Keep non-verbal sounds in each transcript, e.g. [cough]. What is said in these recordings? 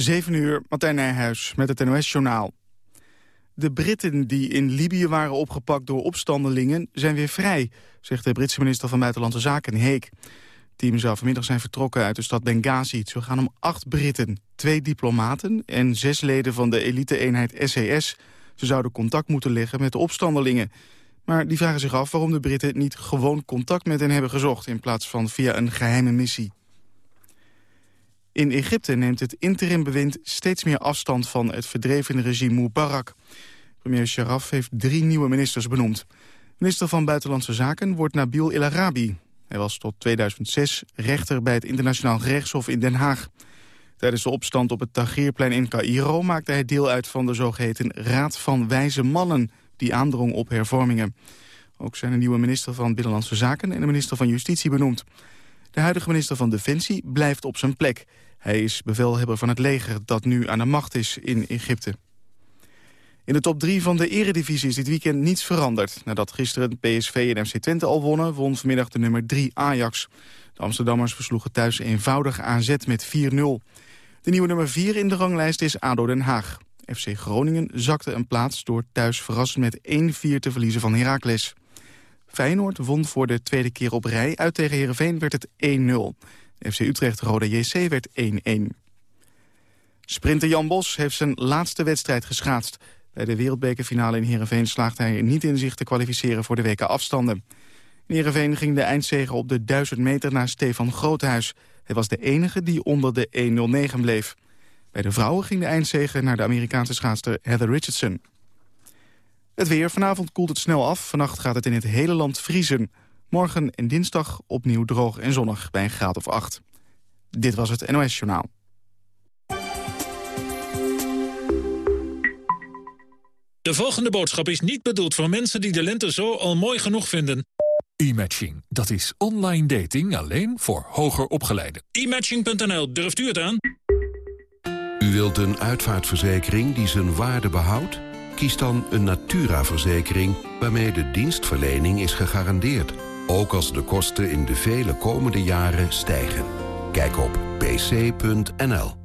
7 uur, Martijn Nijhuis met het NOS-journaal. De Britten die in Libië waren opgepakt door opstandelingen zijn weer vrij, zegt de Britse minister van Buitenlandse Zaken, Heek. Het team zou vanmiddag zijn vertrokken uit de stad Benghazi. Zou gaan om acht Britten, twee diplomaten en zes leden van de elite-eenheid SES. Ze zouden contact moeten leggen met de opstandelingen. Maar die vragen zich af waarom de Britten niet gewoon contact met hen hebben gezocht... in plaats van via een geheime missie. In Egypte neemt het interimbewind steeds meer afstand van het verdreven regime Mubarak. Premier Sharaf heeft drie nieuwe ministers benoemd. Minister van Buitenlandse Zaken wordt Nabil El Arabi. Hij was tot 2006 rechter bij het Internationaal Gerechtshof in Den Haag. Tijdens de opstand op het Tahrirplein in Cairo maakte hij deel uit van de zogeheten Raad van Wijze Mannen, die aandrong op hervormingen. Ook zijn een nieuwe minister van Binnenlandse Zaken en een minister van Justitie benoemd. De huidige minister van Defensie blijft op zijn plek. Hij is bevelhebber van het leger dat nu aan de macht is in Egypte. In de top 3 van de eredivisie is dit weekend niets veranderd. Nadat gisteren PSV en FC Twente al wonnen, won vanmiddag de nummer 3 Ajax. De Amsterdammers versloegen thuis eenvoudig AZ met 4-0. De nieuwe nummer 4 in de ranglijst is ADO Den Haag. FC Groningen zakte een plaats door thuis verrassend met 1-4 te verliezen van Heracles. Feyenoord won voor de tweede keer op rij. Uit tegen Heerenveen werd het 1-0. FC Utrecht-Rode JC werd 1-1. Sprinter Jan Bos heeft zijn laatste wedstrijd geschaatst. Bij de wereldbekerfinale in Heerenveen slaagde hij niet in zich te kwalificeren voor de weken afstanden. In Heerenveen ging de eindzege op de 1000 meter naar Stefan Groothuis. Hij was de enige die onder de 1.09 bleef. Bij de vrouwen ging de eindzege naar de Amerikaanse schaatster Heather Richardson. Het weer. Vanavond koelt het snel af. Vannacht gaat het in het hele land vriezen. Morgen en dinsdag opnieuw droog en zonnig bij een graad of 8. Dit was het NOS Journaal. De volgende boodschap is niet bedoeld voor mensen die de lente zo al mooi genoeg vinden. E-matching, dat is online dating alleen voor hoger opgeleiden. E-matching.nl, durft u het aan? U wilt een uitvaartverzekering die zijn waarde behoudt? Kies dan een Natura-verzekering waarmee de dienstverlening is gegarandeerd. Ook als de kosten in de vele komende jaren stijgen. Kijk op pc.nl.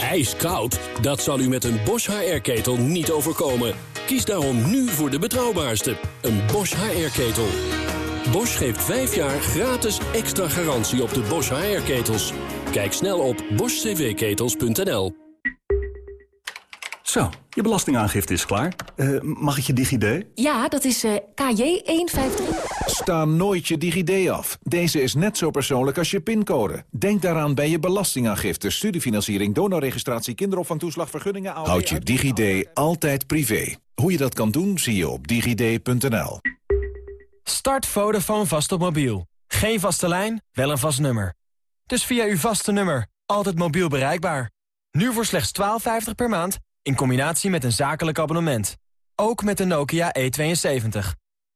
Ijskoud? Dat zal u met een Bosch HR-ketel niet overkomen. Kies daarom nu voor de betrouwbaarste, een Bosch HR-ketel. Bosch geeft 5 jaar gratis extra garantie op de Bosch HR-ketels. Kijk snel op boschcvketels.nl. Zo, je belastingaangifte is klaar. Uh, mag ik je DigiD? Ja, dat is uh, KJ153. Sta nooit je DigiD af. Deze is net zo persoonlijk als je pincode. Denk daaraan bij je belastingaangifte, studiefinanciering, donorregistratie, kinderopvangtoeslag, vergunningen... Houd je DigiD altijd privé. Hoe je dat kan doen, zie je op digid.nl. Start Vodafone vast op mobiel. Geen vaste lijn, wel een vast nummer. Dus via uw vaste nummer, altijd mobiel bereikbaar. Nu voor slechts 12,50 per maand, in combinatie met een zakelijk abonnement. Ook met de Nokia E72.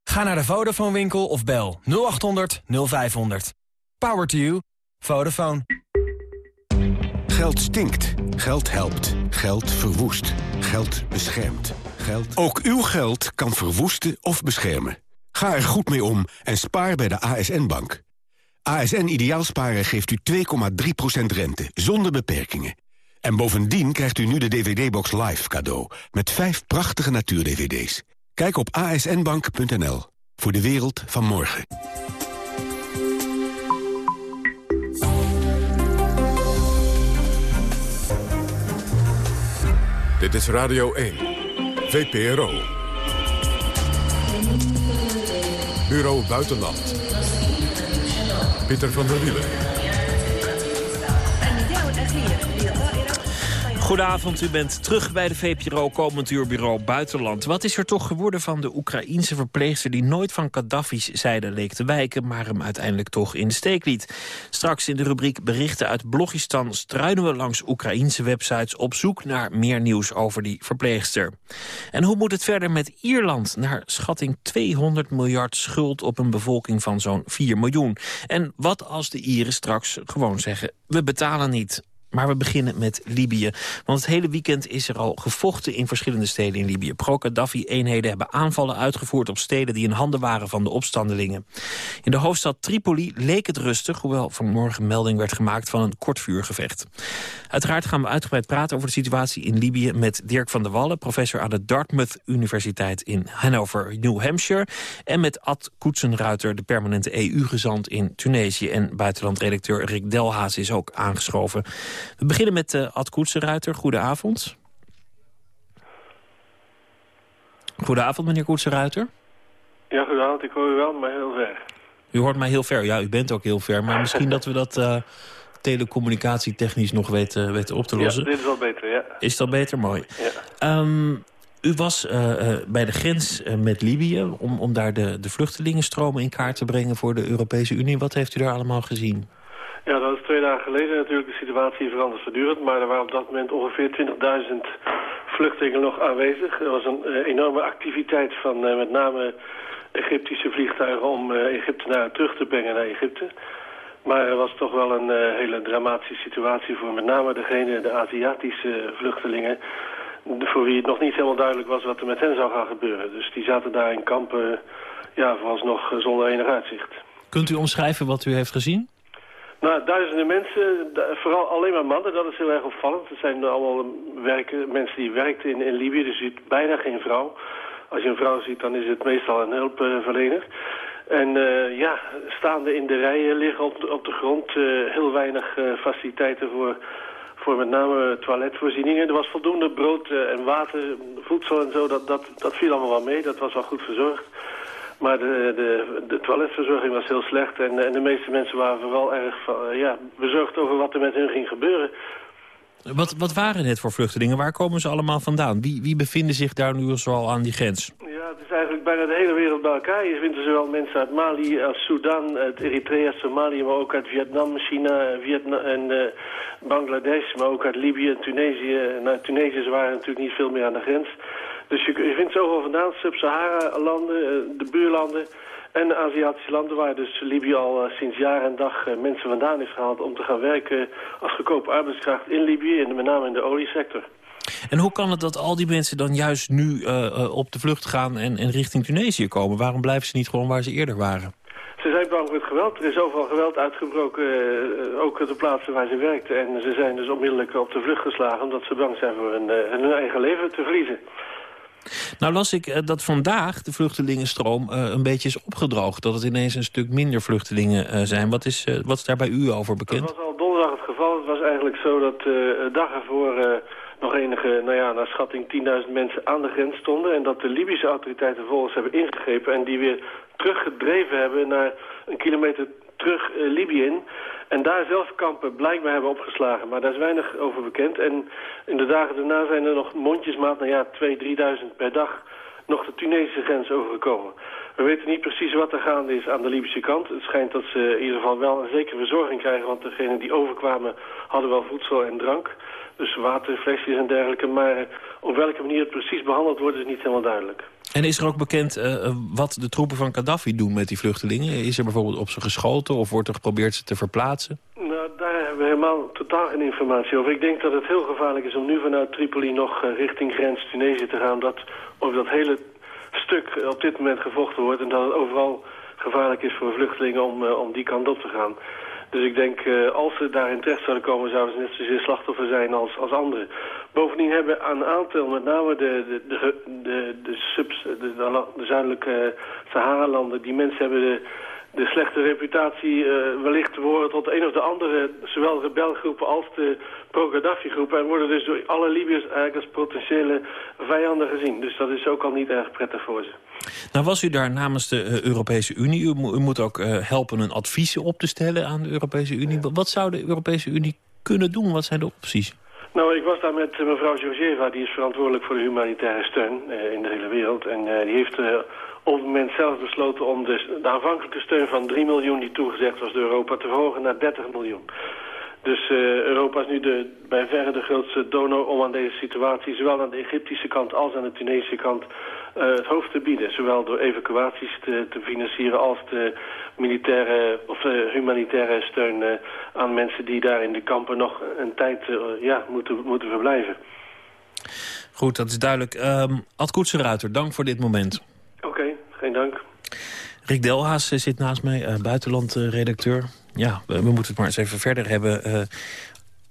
Ga naar de Vodafone winkel of bel 0800 0500. Power to you. Vodafone. Geld stinkt. Geld helpt. Geld verwoest. Geld beschermt. Geld... Ook uw geld kan verwoesten of beschermen. Ga er goed mee om en spaar bij de ASN-bank. ASN Ideaalsparen geeft u 2,3% rente, zonder beperkingen. En bovendien krijgt u nu de DVD-box Live cadeau... met vijf prachtige natuur-DVD's. Kijk op asnbank.nl voor de wereld van morgen. Dit is Radio 1, VPRO. Bureau Buitenland. Pieter van der Wielen. Goedenavond, u bent terug bij de VPRO Komend Buitenland. Wat is er toch geworden van de Oekraïense verpleegster... die nooit van Gaddafi's zijde leek te wijken... maar hem uiteindelijk toch in de steek liet? Straks in de rubriek Berichten uit Blogistan... struinen we langs Oekraïense websites op zoek naar meer nieuws over die verpleegster. En hoe moet het verder met Ierland? Naar schatting 200 miljard schuld op een bevolking van zo'n 4 miljoen. En wat als de Ieren straks gewoon zeggen... we betalen niet... Maar we beginnen met Libië. Want het hele weekend is er al gevochten in verschillende steden in Libië. Pro-Gaddafi-eenheden hebben aanvallen uitgevoerd op steden... die in handen waren van de opstandelingen. In de hoofdstad Tripoli leek het rustig... hoewel vanmorgen melding werd gemaakt van een kortvuurgevecht. Uiteraard gaan we uitgebreid praten over de situatie in Libië... met Dirk van der Wallen, professor aan de Dartmouth Universiteit in Hanover, New Hampshire... en met Ad Koetsenruiter, de permanente EU-gezant in Tunesië... en buitenlandredacteur Rick Delhaas is ook aangeschoven. We beginnen met uh, Ad Koetsenruiter. Goedenavond. Goedenavond, meneer Koetsenruiter. Ja, goedenavond. Ik hoor u wel, maar heel ver. U hoort mij heel ver. Ja, u bent ook heel ver. Maar misschien dat we dat uh, telecommunicatietechnisch nog weten, weten op te lossen. Ja, dit is wel beter, ja. Is dat beter? Mooi. Ja. Um, u was uh, bij de grens met Libië om, om daar de, de vluchtelingenstromen in kaart te brengen voor de Europese Unie. Wat heeft u daar allemaal gezien? Ja, dat is twee dagen geleden natuurlijk. De situatie veranderd voortdurend. Maar er waren op dat moment ongeveer 20.000 vluchtelingen nog aanwezig. Er was een uh, enorme activiteit van uh, met name Egyptische vliegtuigen om uh, Egyptenaren terug te brengen naar Egypte. Maar er was toch wel een hele dramatische situatie voor met name degene, de Aziatische vluchtelingen voor wie het nog niet helemaal duidelijk was wat er met hen zou gaan gebeuren. Dus die zaten daar in kampen, ja, vooralsnog zonder enig uitzicht. Kunt u omschrijven wat u heeft gezien? Nou, duizenden mensen, vooral alleen maar mannen, dat is heel erg opvallend. Het zijn allemaal werken, mensen die werkten in, in Libië, dus je ziet bijna geen vrouw. Als je een vrouw ziet, dan is het meestal een hulpverlener. En uh, ja, staande in de rijen liggen op op de grond uh, heel weinig uh, faciliteiten voor voor met name toiletvoorzieningen. Er was voldoende brood en water, voedsel en zo. Dat, dat, dat viel allemaal wel mee. Dat was wel goed verzorgd. Maar de, de, de toiletverzorging was heel slecht. En, en de meeste mensen waren vooral erg ja, bezorgd over wat er met hun ging gebeuren. Wat, wat waren het voor vluchtelingen? Waar komen ze allemaal vandaan? Wie, wie bevinden zich daar nu zoal aan die grens? Ja, het is eigenlijk bijna de hele wereld bij elkaar. Je vindt er zowel mensen uit Mali, uit Sudan, uit Eritrea, Somalië... maar ook uit Vietnam, China Vietnam en uh, Bangladesh... maar ook uit Libië en Tunesië. Nou, Tunesiërs waren natuurlijk niet veel meer aan de grens. Dus je, je vindt zoveel vandaan, Sub-Sahara-landen, de buurlanden... En de Aziatische landen waar dus Libië al uh, sinds jaar en dag uh, mensen vandaan is gehaald... om te gaan werken als goedkope arbeidskracht in Libië... en met name in de oliesector. En hoe kan het dat al die mensen dan juist nu uh, op de vlucht gaan en, en richting Tunesië komen? Waarom blijven ze niet gewoon waar ze eerder waren? Ze zijn bang voor het geweld. Er is overal geweld uitgebroken, ook op de plaatsen waar ze werkten. En ze zijn dus onmiddellijk op de vlucht geslagen... omdat ze bang zijn voor hun, hun eigen leven te verliezen. Nou las ik uh, dat vandaag de vluchtelingenstroom uh, een beetje is opgedroogd. Dat het ineens een stuk minder vluchtelingen uh, zijn. Wat is, wat is daar bij u over bekend? Dat was al donderdag het geval. Het was eigenlijk zo dat de dag ervoor nog enige, nou ja, naar schatting 10.000 mensen aan de grens stonden. En dat de Libische autoriteiten vervolgens hebben ingegrepen en die weer teruggedreven hebben naar een kilometer terug Libië in. En daar zelf kampen blijkbaar hebben opgeslagen. Maar daar is weinig over bekend. En in de dagen daarna zijn er nog mondjesmaat, nou ja, 2.000, 3.000 per dag nog de Tunesische grens overgekomen. We weten niet precies wat er gaande is aan de Libische kant. Het schijnt dat ze in ieder geval wel een zekere verzorging krijgen... want degenen die overkwamen hadden wel voedsel en drank. Dus water, flesjes en dergelijke. Maar op welke manier het precies behandeld wordt is niet helemaal duidelijk. En is er ook bekend uh, wat de troepen van Gaddafi doen met die vluchtelingen? Is er bijvoorbeeld op ze geschoten of wordt er geprobeerd ze te verplaatsen? Nou, daar hebben we helemaal totaal geen informatie over. Ik denk dat het heel gevaarlijk is om nu vanuit Tripoli nog uh, richting grens Tunesië te gaan. Dat over dat hele stuk op dit moment gevochten wordt en dat het overal gevaarlijk is voor vluchtelingen om, om die kant op te gaan. Dus ik denk, uh, als ze daarin terecht zouden komen, zouden ze net zozeer slachtoffer zijn als, als anderen. Bovendien hebben een aantal, met name de, de, de, de, de, subs, de, de, de zuidelijke Sahara-landen, die mensen hebben de, de slechte reputatie uh, wellicht behoren tot een of de andere, zowel rebelgroepen als de pro-Gaddafi-groepen. En worden dus door alle Libiërs eigenlijk als potentiële vijanden gezien. Dus dat is ook al niet erg prettig voor ze. Nou was u daar namens de uh, Europese Unie. U, u moet ook uh, helpen een advies op te stellen aan de Europese Unie. Ja. Wat zou de Europese Unie kunnen doen? Wat zijn de opties? Nou, ik was daar met mevrouw Georgieva, die is verantwoordelijk voor de humanitaire steun in de hele wereld. En die heeft op het moment zelf besloten om de, de aanvankelijke steun van 3 miljoen die toegezegd was door Europa te verhogen naar 30 miljoen. Dus Europa is nu de, bij verre de grootste donor om aan deze situatie, zowel aan de Egyptische kant als aan de Tunesische kant, het hoofd te bieden. Zowel door evacuaties te, te financieren als de militaire of de humanitaire steun aan mensen die daar in de kampen nog een tijd ja, moeten, moeten verblijven. Goed, dat is duidelijk. Um, Ad Koetsenruiter, dank voor dit moment. Oké, geen dank. Rick Delhaas zit naast mij, buitenlandredacteur. ja, we, moeten het maar eens even verder hebben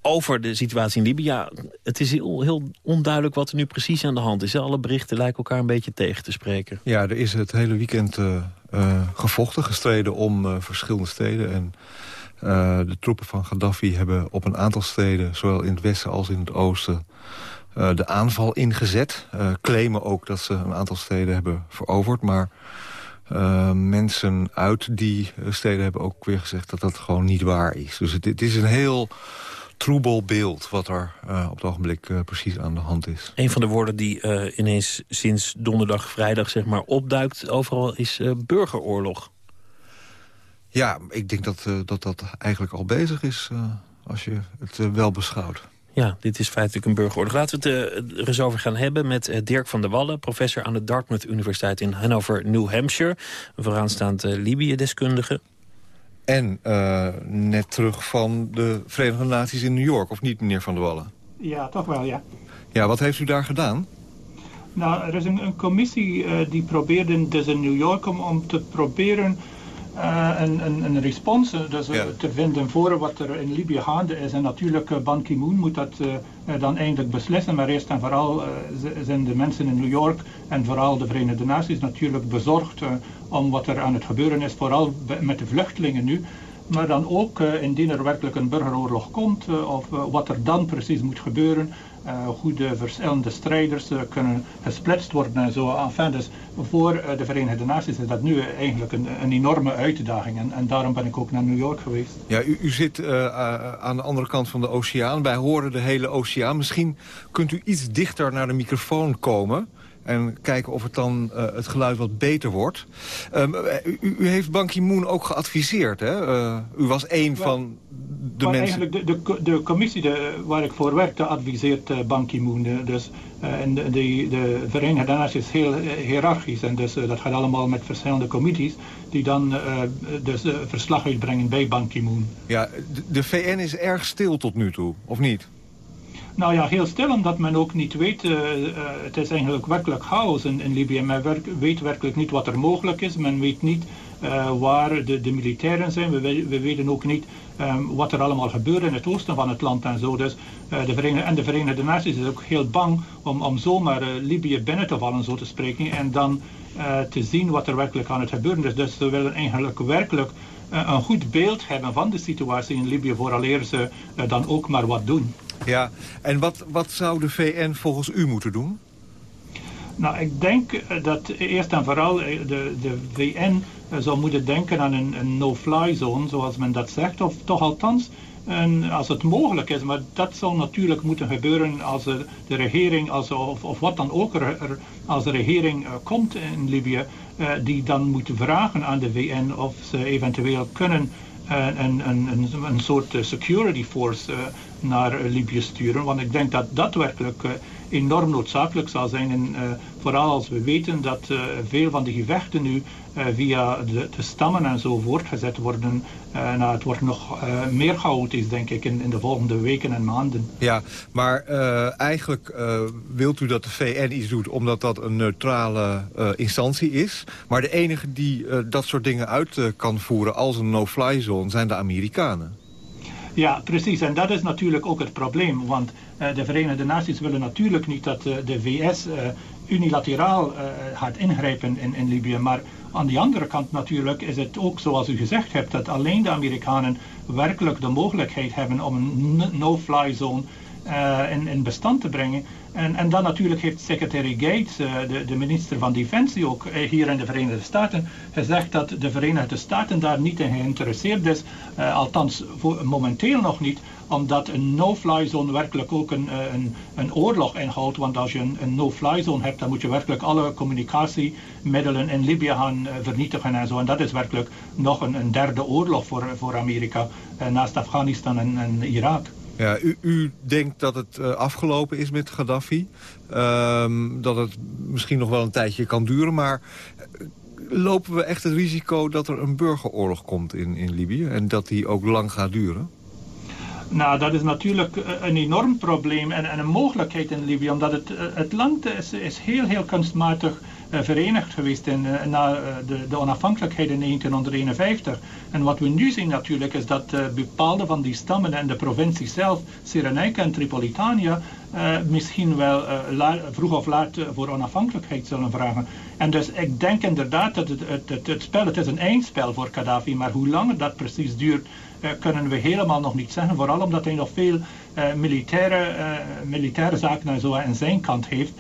over de situatie in Libië. Het is heel, onduidelijk wat er nu precies aan de hand is. Alle berichten lijken elkaar een beetje tegen te spreken. Ja, er is het hele weekend uh, gevochten, gestreden om verschillende steden. En de troepen van Gaddafi hebben op een aantal steden... zowel in het westen als in het oosten de aanval ingezet. claimen ook dat ze een aantal steden hebben veroverd. Maar mensen uit die steden hebben ook weer gezegd dat dat gewoon niet waar is. Dus het is een heel troebel beeld wat er uh, op het ogenblik uh, precies aan de hand is. Een van de woorden die ineens sinds donderdag, vrijdag zeg maar, opduikt overal is burgeroorlog. Ja, ik denk dat, dat dat eigenlijk al bezig is als je het wel beschouwt. Ja, dit is feitelijk een burgeroorlog. Laten we het er eens over gaan hebben met Dirk van der Wallen... professor aan de Dartmouth Universiteit in Hanover, New Hampshire. Een vooraanstaand Libië-deskundige. En net terug van de Verenigde Naties in New York, of niet, meneer van der Wallen? Ja, toch wel, ja. Ja, wat heeft u daar gedaan? Nou, er is een, een commissie die probeerde dus in New York om, om te proberen uh, een, een, een respons dus, uh, te vinden voor wat er in Libië gaande is. En natuurlijk, Ban Ki-moon moet dat dan eindelijk beslissen. Maar eerst en vooral zijn de mensen in New York en vooral de Verenigde Naties natuurlijk bezorgd om wat er aan het gebeuren is. Vooral met de vluchtelingen nu. Maar dan ook indien er werkelijk een burgeroorlog komt of wat er dan precies moet gebeuren hoe de verschillende strijders kunnen gesplitst worden en zo. Enfin, dus voor de Verenigde Naties is dat nu eigenlijk een, een enorme uitdaging. En, en, daarom ben ik ook naar New York geweest. Ja, u, u zit aan de andere kant van de oceaan. Wij horen de hele oceaan. Misschien kunt u iets dichter naar de microfoon komen... En kijken of het dan uh, het geluid wat beter wordt. Um, u, u, heeft Ban Ki-moon ook geadviseerd, hè? Uh, u was één van de maar mensen... Eigenlijk de, de, de commissie de, waar ik voor werkte adviseert uh, Ban Ki-moon. Dus, en de, de, de Verenigde Naties is heel hiërarchisch. En dus dat gaat allemaal met verschillende commissies... die dan dus verslag uitbrengen bij Ban Ki-moon. Ja, de, de VN is erg stil tot nu toe, of niet? Nou ja, heel stil, omdat men ook niet weet, uh, uh, het is eigenlijk werkelijk chaos in, in Libië. Men weet werkelijk niet wat er mogelijk is. Men weet niet uh, waar de, de, militairen zijn. We, we weten ook niet um, wat er allemaal gebeurt in het oosten van het land en zo. Dus, de Verenigde, en de Verenigde Naties is ook heel bang om, om zomaar Libië binnen te vallen, zo te spreken. En dan te zien wat er werkelijk aan het gebeuren is. Dus ze willen eigenlijk werkelijk een goed beeld hebben van de situatie in Libië... vooraleer ze dan ook maar wat doen. Ja, en wat, wat zou de VN volgens u moeten doen? Nou, ik denk eh, dat eerst en vooral eh, de, de VN eh, zou moeten denken aan een, een no-fly zone, zoals men dat zegt. Of toch althans, en als het mogelijk is. Maar dat zal natuurlijk moeten gebeuren als de regering, als, of, of wat dan ook er, als de regering komt in Libië, die dan moet vragen aan de VN of ze eventueel kunnen een, een, een, soort security force naar Libië sturen. Want ik denk dat dat werkelijk enorm noodzakelijk zal zijn. En uh, vooral als we weten dat uh, veel van de gevechten nu via de, de, stammen en zo voortgezet worden. nou, het wordt nog meer chaotisch, denk ik, in, in, de volgende weken en maanden. Ja, maar eigenlijk wilt u dat de VN iets doet omdat dat een neutrale instantie is. Maar de enige die dat soort dingen uit kan voeren als een no-fly zone zijn de Amerikanen. Ja, precies. En dat is natuurlijk ook het probleem. Want uh, de Verenigde Naties willen natuurlijk niet dat uh, de VS eh, unilateraal gaat ingrijpen in, in Libië. Maar aan de andere kant natuurlijk is het ook zoals u gezegd hebt... dat alleen de Amerikanen werkelijk de mogelijkheid hebben om een no-fly zone in, in bestand te brengen... En, en dan natuurlijk heeft secretary Gates, uh, de, de, minister van Defensie, ook uh, hier in de Verenigde Staten, gezegd dat de Verenigde Staten daar niet in geïnteresseerd is. Uh, althans, voor, momenteel nog niet, omdat een no-fly zone werkelijk ook een, een, een, oorlog inhoudt. Want als je een, een no-fly zone hebt, dan moet je werkelijk alle communicatiemiddelen in Libië gaan vernietigen en zo. En dat is werkelijk nog een, een derde oorlog voor, voor Amerika, naast Afghanistan en Irak. Ja, u, u denkt dat het afgelopen is met Gaddafi. Ehm, dat het misschien nog wel een tijdje kan duren. Maar lopen we echt het risico dat er een burgeroorlog komt in, in Libië... en dat die ook lang gaat duren? Nou, dat is natuurlijk eh, een enorm probleem en, en een mogelijkheid in Libië, omdat het, eh, het land is, is heel, heel kunstmatig verenigd geweest in, uh, na de, de, onafhankelijkheid in 1951. En wat we nu zien natuurlijk is dat bepaalde van die stammen en de provincie zelf, Cyrenaica en Tripolitania, misschien wel vroeg of laat voor onafhankelijkheid zullen vragen. En dus ik denk inderdaad dat het, het, het, het spel, het is een eindspel voor Gaddafi, maar hoe lang dat precies duurt, kunnen we helemaal nog niet zeggen. Vooral omdat hij nog veel uh, militaire, uh, militaire zaken en zo aan zijn kant heeft.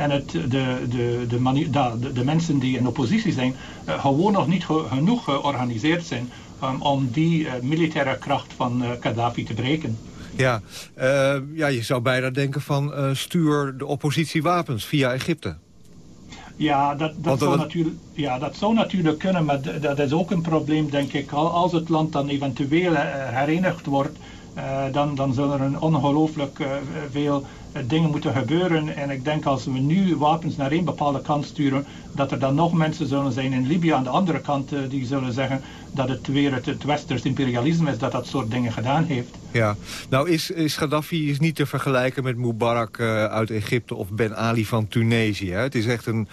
en het, de, de, de, de, mensen die in oppositie zijn gewoon nog niet genoeg georganiseerd zijn om die militaire kracht van Gaddafi te breken. Ja, ja, je zou bijna denken van stuur de oppositie wapens via Egypte. Ja, dat, dat, zou, natuurlijk, ja, dat zou natuurlijk kunnen, maar dat is ook een probleem, denk ik. Als het land dan eventueel eh, herenigd wordt, uh, dan, dan zullen er een ongelooflijk uh, veel dingen moeten gebeuren. En ik denk als we nu wapens naar één bepaalde kant sturen, dat er dan nog mensen zullen zijn in Libië aan de andere kant die zullen zeggen dat het weer het, westers imperialisme is dat dat soort dingen gedaan heeft. Ja, nou is, is Gaddafi is niet te vergelijken met Mubarak uit Egypte of Ben Ali van Tunesië. Het is echt een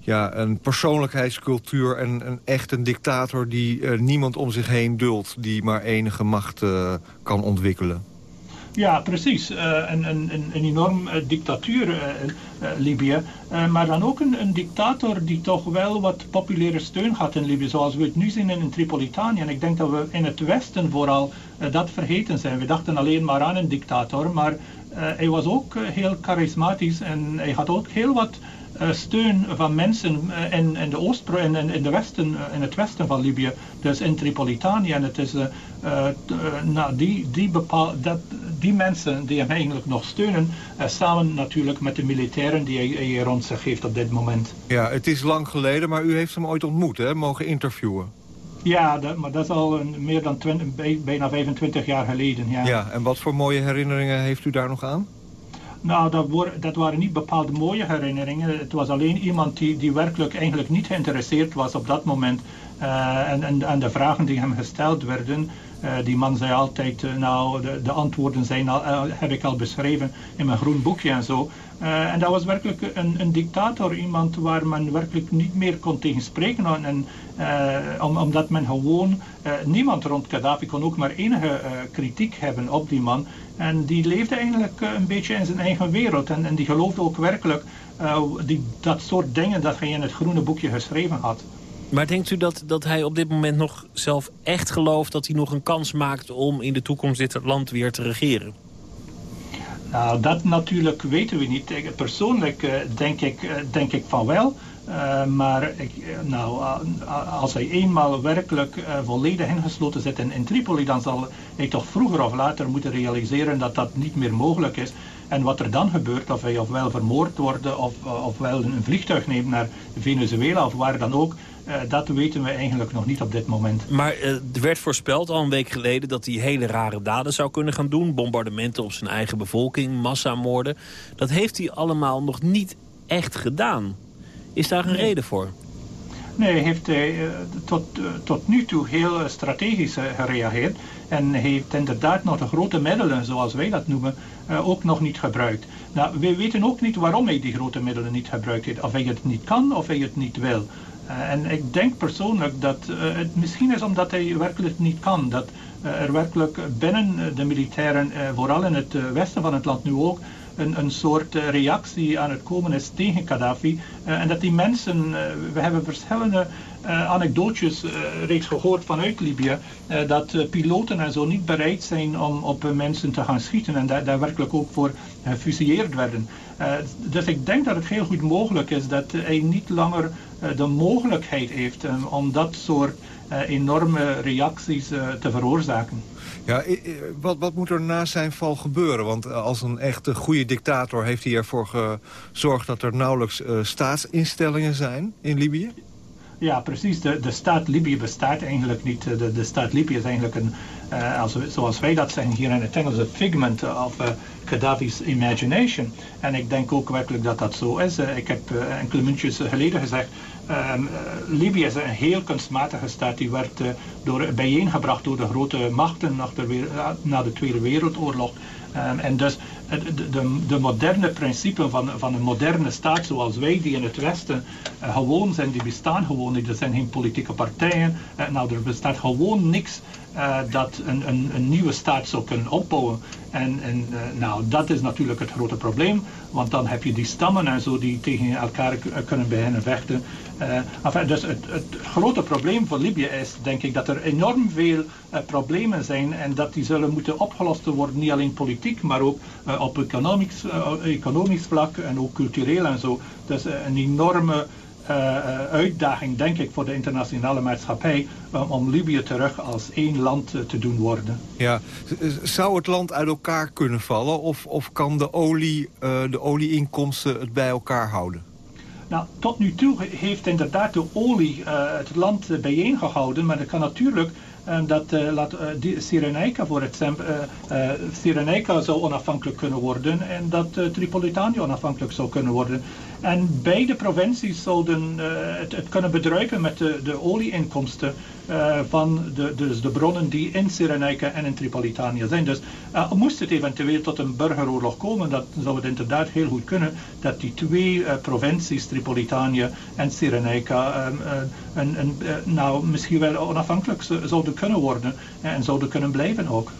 ja, een persoonlijkheidscultuur en een, echt een dictator die niemand om zich heen duldt... die maar enige macht kan ontwikkelen. Ja, precies. Uh, een, een, een enorm dictatuur, Libië. maar dan ook een, een, dictator die toch wel wat populaire steun had in Libië. Zoals we het nu zien in Tripolitanië. En ik denk dat we in het Westen vooral dat vergeten zijn. We dachten alleen maar aan een dictator. Maar hij was ook heel charismatisch en hij had ook heel wat steun van mensen uh, in, in, de Oost in, in, de westen, uh, in het westen van Libië, dus in Tripolitanië. En het is nou, die, die, bepaal, dat, die mensen die hem eigenlijk nog steunen, samen natuurlijk met de militairen die hij, hij rond zich heeft op dit moment. Ja, het is lang geleden, maar u heeft hem ooit ontmoet, hè? Mogen interviewen. Ja, dat, maar dat is al een, meer dan 20, bijna 25 jaar geleden. Ja. ja, en wat voor mooie herinneringen heeft u daar nog aan? Nou, dat, dat, waren niet bepaalde mooie herinneringen. Het was alleen iemand die, die werkelijk eigenlijk niet geïnteresseerd was op dat moment. Uh, en, en, en, de vragen die hem gesteld werden, die man zei altijd, uh, nou, de, de, antwoorden zijn al, heb ik al beschreven in mijn groen boekje en zo. en dat was werkelijk een, een, dictator, iemand waar men werkelijk niet meer kon tegenspreken. En, om, omdat men gewoon, niemand rond Gaddafi kon ook maar enige kritiek hebben op die man. En die leefde eigenlijk een beetje in zijn eigen wereld. En, en die geloofde ook werkelijk die, dat soort dingen dat hij in het groene boekje geschreven had. Maar denkt u dat, dat hij op dit moment nog zelf echt gelooft... dat hij nog een kans maakt om in de toekomst dit land weer te regeren? Nou, dat natuurlijk weten we niet. Persoonlijk uh, denk, ik, denk ik van wel... Uh, maar ik, nou, als hij eenmaal werkelijk volledig ingesloten zit in, in, Tripoli, dan zal hij toch vroeger of later moeten realiseren dat dat niet meer mogelijk is. En wat er dan gebeurt, of hij ofwel vermoord wordt of ofwel een vliegtuig neemt naar Venezuela of waar dan ook, dat weten we eigenlijk nog niet op dit moment. Maar er werd voorspeld al een week geleden dat hij hele rare daden zou kunnen gaan doen. Bombardementen op zijn eigen bevolking, massamoorden. Dat heeft hij allemaal nog niet echt gedaan. Is daar een reden voor? Nee, hij heeft uh, tot, uh, tot nu toe heel uh, strategisch gereageerd. En heeft inderdaad nog de grote middelen, zoals wij dat noemen, ook nog niet gebruikt. Nou, we weten ook niet waarom hij die grote middelen niet gebruikt heeft. Of hij het niet kan, of hij het niet wil. En ik denk persoonlijk dat het misschien is omdat hij werkelijk niet kan. Dat er werkelijk binnen de militairen, vooral in het westen van het land nu ook, een, een soort eh, reactie aan het komen is tegen Gaddafi. En dat die mensen, we hebben verschillende anekdootjes reeds gehoord vanuit Libië, dat piloten en zo niet bereid zijn om op mensen te gaan schieten en daar werkelijk ook voor gefusilleerd werden. dus ik denk dat het heel goed mogelijk is dat hij niet langer de mogelijkheid heeft om dat soort enorme reacties te veroorzaken. Ja, wat, wat moet er na zijn val gebeuren? Want eh, als een echte goede dictator heeft hij ervoor gezorgd... dat er nauwelijks staatsinstellingen zijn in Libië? Ja, precies. De, de staat Libië bestaat eigenlijk niet. De, de staat Libië is eigenlijk een, uh, als, zoals wij dat zeggen hier in het Engels, een figment of uh, Gaddafi's imagination. En ik denk ook werkelijk dat dat zo is. Uh, ik heb enkele minuutjes geleden gezegd, um, Libië is een heel kunstmatige staat. Die werd door, bijeengebracht door de grote machten na de, na de Tweede Wereldoorlog. Um, en dus de, de, de, moderne principes van, van een moderne staat zoals wij, die in het Westen gewoon zijn, die bestaan gewoon niet. Er zijn geen politieke partijen. Nou, er bestaat gewoon niks dat een, een, een, nieuwe staat zou kunnen opbouwen. En, en nou, dat is natuurlijk het grote probleem. Want dan heb je die stammen en zo die tegen elkaar kunnen beginnen vechten. Enfin, dus het, grote probleem voor Libië is, denk ik, dat er enorm veel problemen zijn. En dat die zullen moeten opgelost worden, niet alleen politiek, maar ook op economisch, economisch vlak en ook cultureel en zo. Dus een enorme uitdaging, denk ik, voor de internationale maatschappij om Libië terug als één land te doen worden. Ja, zou het land uit elkaar kunnen vallen of, of kan de, olie, de olieinkomsten het bij elkaar houden? Nou, tot nu toe heeft inderdaad de olie het land bijeengehouden, maar dat kan natuurlijk en dat uh, laat voor Cyrenaica zou onafhankelijk kunnen worden en dat Tripolitanië onafhankelijk zou kunnen worden. En beide provincies zouden het, het, kunnen bedruipen met de, de olieinkomsten van de, dus de bronnen die in Cyrenaica en in Tripolitanië zijn. Dus moest het eventueel tot een burgeroorlog komen, dat zou het inderdaad heel goed kunnen dat die twee provincies, Tripolitanië en Cyrenaica, een, nou, misschien wel onafhankelijk zouden kunnen worden en zouden kunnen blijven ook.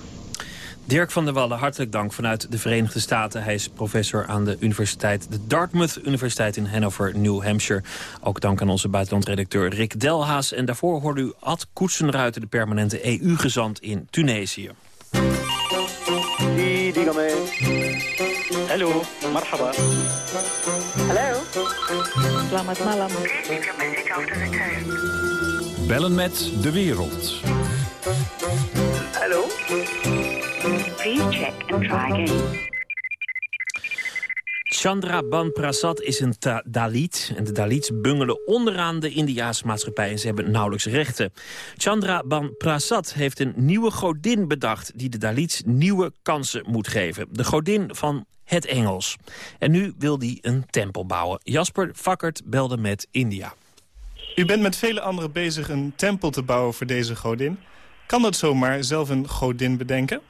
Dirk van der Wallen, hartelijk dank vanuit de Verenigde Staten. Hij is professor aan de universiteit, de Dartmouth Universiteit in Hanover, New Hampshire. Ook dank aan onze buitenlandredacteur Rick Delhaas. En daarvoor hoorde u Ad Koetsenruiter, de permanente EU-gezant in Tunesië. Hallo, marhaba. Hallo. Selamat malam. Bellen met de wereld. Hallo. Please check and try again. Chandra Ban Prasad is een Dalit. En de Dalits bungelen onderaan de Indiaanse maatschappij... en ze hebben nauwelijks rechten. Chandra Ban Prasad heeft een nieuwe godin bedacht... die de Dalits nieuwe kansen moet geven. De godin van het Engels. En nu wil hij een tempel bouwen. Jasper Fakkert belde met India. U bent met vele anderen bezig een tempel te bouwen voor deze godin. Kan dat zomaar zelf een godin bedenken?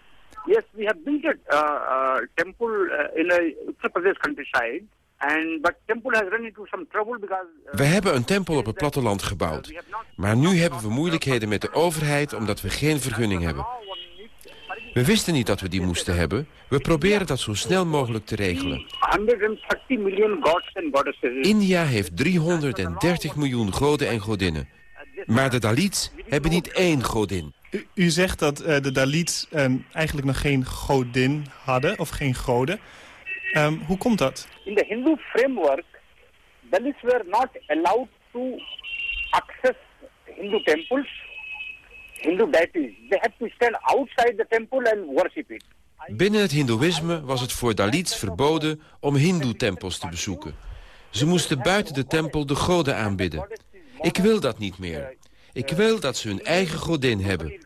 Yes, we have built a uh, uh, temple uh, in a Uttar Pradesh countryside. And, but temple has run into some trouble because, we hebben een tempel op het platteland gebouwd. Maar nu hebben we moeilijkheden met de overheid omdat we geen vergunning hebben. We wisten niet dat we die moesten hebben. We proberen dat zo snel mogelijk te regelen. India heeft 330 miljoen goden en godinnen. Maar de Dalits hebben niet één godin. U, u zegt dat uh, de Dalits uh, eigenlijk nog geen godin hadden, of geen goden. Um, hoe komt dat? In the Hindu framework, Dalits were not allowed to access Hindu temples Hindu deities. They had to stand outside the temple and worship it. Binnen het hindoeïsme was het voor Dalits verboden om hindoe-tempels te bezoeken. Ze moesten buiten de tempel de goden aanbidden. Ik wil dat niet meer. Ik wil dat ze hun eigen godin hebben.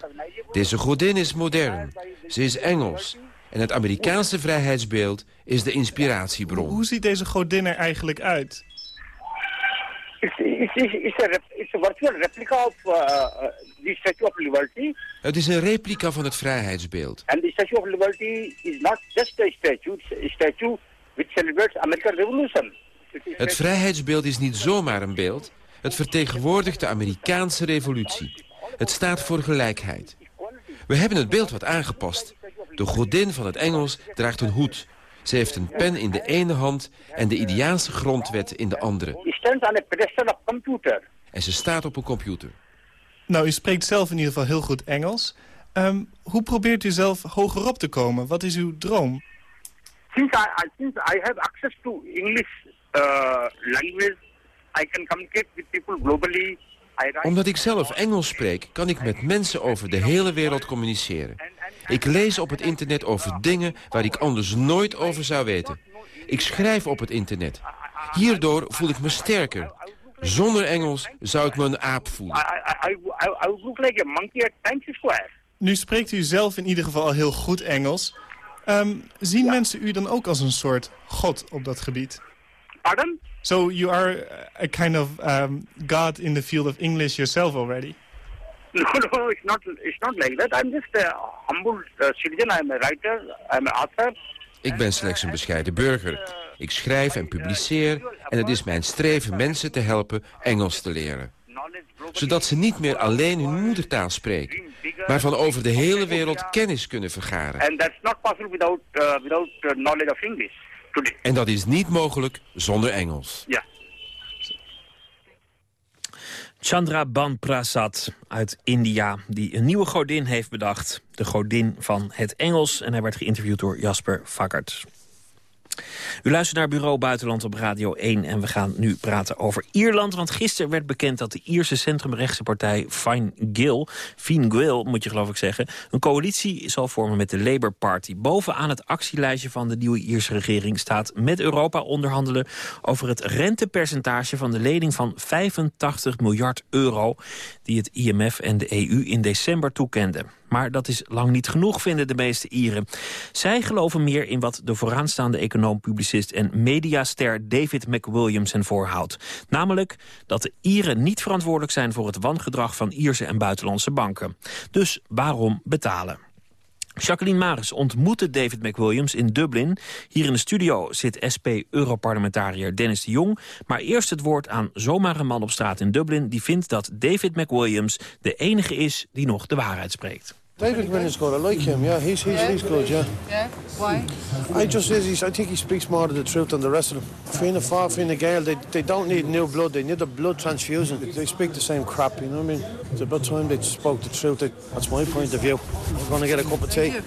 Deze godin is modern. Ze is Engels. En het Amerikaanse vrijheidsbeeld is de inspiratiebron. Hoe ziet deze godin er eigenlijk uit? It's, it's, it's, a, it's a virtual replica of the Statue of Liberty. Het is een replica van het vrijheidsbeeld. And the Statue of Liberty is not just a statue, it's a statue which celebrates American Revolution. Het vrijheidsbeeld is niet zomaar een beeld. Het vertegenwoordigt de Amerikaanse revolutie. Het staat voor gelijkheid. We hebben het beeld wat aangepast. De godin van het Engels draagt een hoed. Ze heeft een pen in de ene hand en de Indiaanse grondwet in de andere. En ze staat op een computer. Nou, u spreekt zelf in ieder geval heel goed Engels. Um, hoe probeert u zelf hogerop te komen? Wat is uw droom? Since I, since I have access to English uh, language, I can communicate with people globally. Omdat ik zelf Engels spreek, kan ik met mensen over de hele wereld communiceren. Ik lees op het internet over dingen waar ik anders nooit over zou weten. Ik schrijf op het internet. Hierdoor voel ik me sterker. Zonder Engels zou ik me een aap voelen. I, I, I, I would look like a monkey at Times Square. Nu spreekt u zelf in ieder geval al heel goed Engels. Ehm, zien mensen u dan ook als een soort god op dat gebied? Pardon? So you are a kind of um, god in the field of English yourself already? No, no, it's not. It's not like that. I'm just a humble uh, citizen. I'm a writer. I'm an author. Ik ben slechts een bescheiden burger. Ik schrijf en publiceer en het is mijn streven mensen te helpen Engels te leren. Zodat ze niet meer alleen hun moedertaal spreken, maar van over de hele wereld kennis kunnen vergaren. And that's not possible without uh, without uh, knowledge of English. En dat is niet mogelijk zonder Engels. Ja. Chandra Ban Prasad uit India, die een nieuwe godin heeft bedacht. De godin van het Engels. En hij werd geïnterviewd door Jasper Vakkert. U luistert naar Bureau Buitenland op Radio 1 en we gaan nu praten over Ierland. Want gisteren werd bekend dat de Ierse centrumrechtse partij Fine Gael, Fine Gael moet je geloof ik zeggen, een coalitie zal vormen met de Labour Party. Bovenaan het actielijstje van de nieuwe Ierse regering staat met Europa onderhandelen over het rentepercentage van de lening van 85 miljard euro die het IMF en de EU in december toekenden. Maar dat is lang niet genoeg, vinden de meeste Ieren. Zij geloven meer in wat de vooraanstaande econoom, publicist en mediaster David McWilliams hen voorhoudt. Namelijk dat de Ieren niet verantwoordelijk zijn voor het wangedrag van Ierse en buitenlandse banken. Dus waarom betalen? Jacqueline Maris ontmoette David McWilliams in Dublin. Hier in de studio zit SP-europarlementariër Dennis de Jong. Maar eerst het woord aan zomaar een man op straat in Dublin... die vindt dat David McWilliams de enige is die nog de waarheid spreekt. David Williams good. I like him. Yeah, he's he's, he's good. Yeah. Yeah? Why? I just he's, I think he speaks more of the truth than the rest of them. Fianna Fáil, Fianna Gael, they they don't need new blood. They need a blood transfusion. They speak the same crap. You know what I mean? It's about time they spoke the truth. That's my point of view. I'm gonna get a cup of tea. [laughs]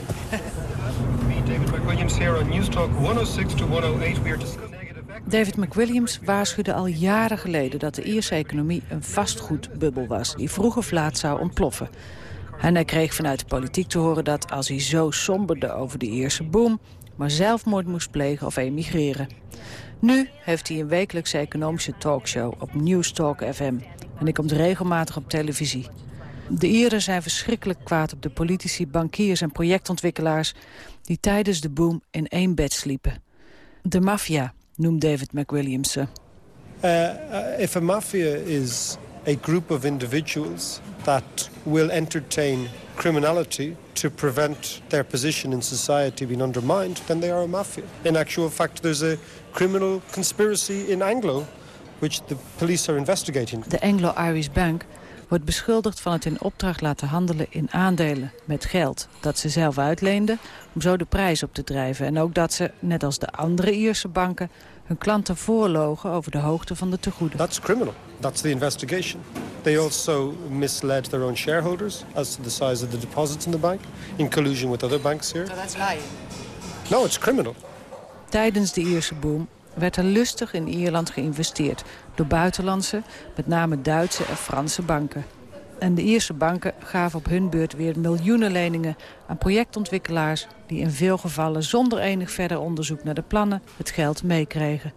David McWilliams here on News Talk 106 to 108. We are discussing... David McWilliams waarschuwde al jaren geleden dat de Ierse economie een vastgoedbubbel was... die vroeg of laat zou ontploffen. En hij kreeg vanuit de politiek te horen dat als hij zo somberde over de Ierse boom... maar zelfmoord moest plegen of emigreren. Nu heeft hij een wekelijkse economische talkshow op News Talk FM. En die komt regelmatig op televisie. De Ieren zijn verschrikkelijk kwaad op de politici, bankiers en projectontwikkelaars... die tijdens de boom in één bed sliepen. De maffia, noemt David McWilliams ze. Uh, uh, if a mafia is a group of individuals that will entertain criminality to prevent their position in society being undermined, then they are a mafia. In actual fact, there's a criminal conspiracy in Anglo, which the police are investigating. De Anglo-Irish Bank wordt beschuldigd van het in opdracht laten handelen in aandelen met geld dat ze zelf uitleenden om zo de prijs op te drijven. En ook dat ze, net als de andere Ierse banken, hun klanten voorlogen over de hoogte van de tegoeden. That's criminal. That's the investigation. They also misled their own shareholders as to the size of the deposits in the bank, in collusion with other banks here. So that's lying. No, it's criminal. Tijdens de Ierse boom werd er lustig in Ierland geïnvesteerd... door buitenlandse, met name Duitse en Franse banken. En de Ierse banken gaven op hun beurt weer miljoenen leningen... aan projectontwikkelaars die in veel gevallen zonder enig verder onderzoek naar de plannen... het geld meekregen.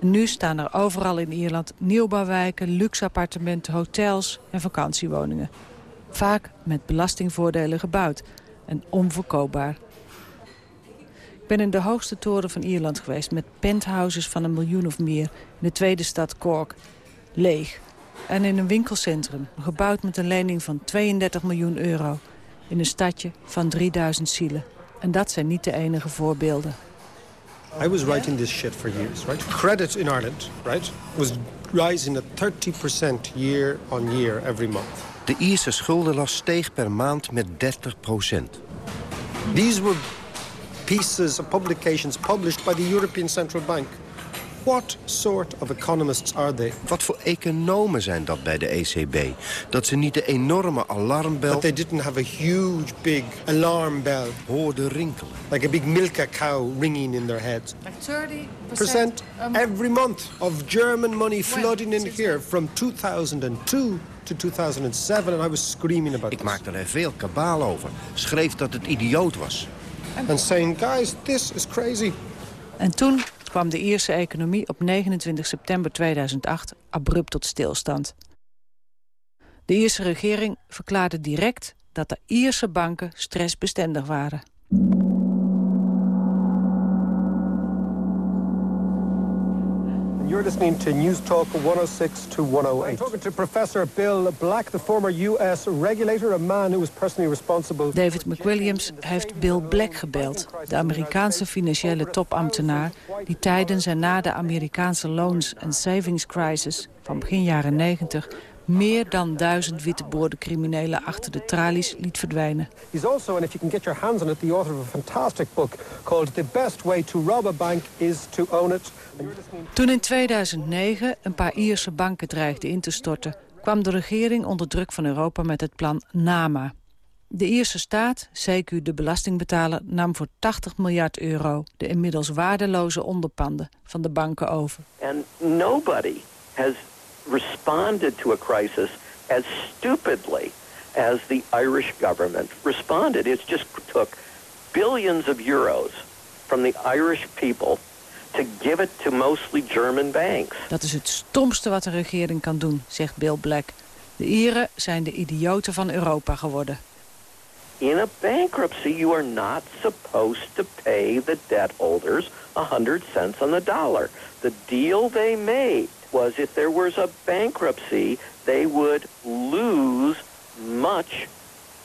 Nu staan er overal in Ierland nieuwbouwwijken, luxe appartementen, hotels en vakantiewoningen. Vaak met belastingvoordelen gebouwd en onverkoopbaar. Ik ben in de hoogste toren van Ierland geweest... met penthouses van een miljoen of meer in de tweede stad Cork. Leeg. En in een winkelcentrum, gebouwd met een lening van 32 miljoen euro... in een stadje van 3000 zielen. En dat zijn niet de enige voorbeelden. I was writing this shit for years, right? Credit in Ireland, right, was rising at 30% year on year every month. De Ierse schuldenlast steeg per maand met 30% These were pieces of publications published by the European Central Bank. What sort of economists are they? Wat voor economen zijn dat bij de ECB? Dat ze niet de enorme alarmbel... But they didn't have a huge, big alarm bell. Hoorden rinkelen. Like a big milka cow ringing in their heads. Like 30% Percent um, every month of German money flooding in here from 2002 to 2007. And I was screaming about Ik this. maakte er veel kabaal over. Schreef dat het idioot was. And saying, guys, this is crazy. En toen kwam de Ierse economie op 29 september 2008 abrupt tot stilstand. De Ierse regering verklaarde direct dat de Ierse banken stressbestendig waren. You're listening to News Talk 106 to 108. I'm talking to Professor Bill Black, the former U.S. regulator, a man who was personally responsible... David McWilliams heeft Bill Black gebeld, de Amerikaanse financiële topambtenaar... die tijdens en na de Amerikaanse loans- en savings crisis van begin jaren 90 meer dan duizend criminelen achter de tralies liet verdwijnen. He's also, and if you can get your hands on it, the author of a fantastic book called The Best Way to Rob a Bank is to Own It. Toen in 2009 een paar Ierse banken dreigden in te storten... kwam de regering onder druk van Europa met het plan NAMA. De Ierse staat, CQ de belastingbetaler, nam voor 80 miljard euro... de inmiddels waardeloze onderpanden van de banken over. And nobody has responded to a crisis as stupidly as the Irish government responded. It just took billions of euros from the Irish people to give it to mostly German banks. Dat is het stomste wat de regering kan doen, zegt Bill Black. De Ieren zijn de idioten van Europa geworden. In a bankruptcy, you are not supposed to pay the debt holders 100 cents on the dollar. The deal they made was if there was a bankruptcy, they would lose much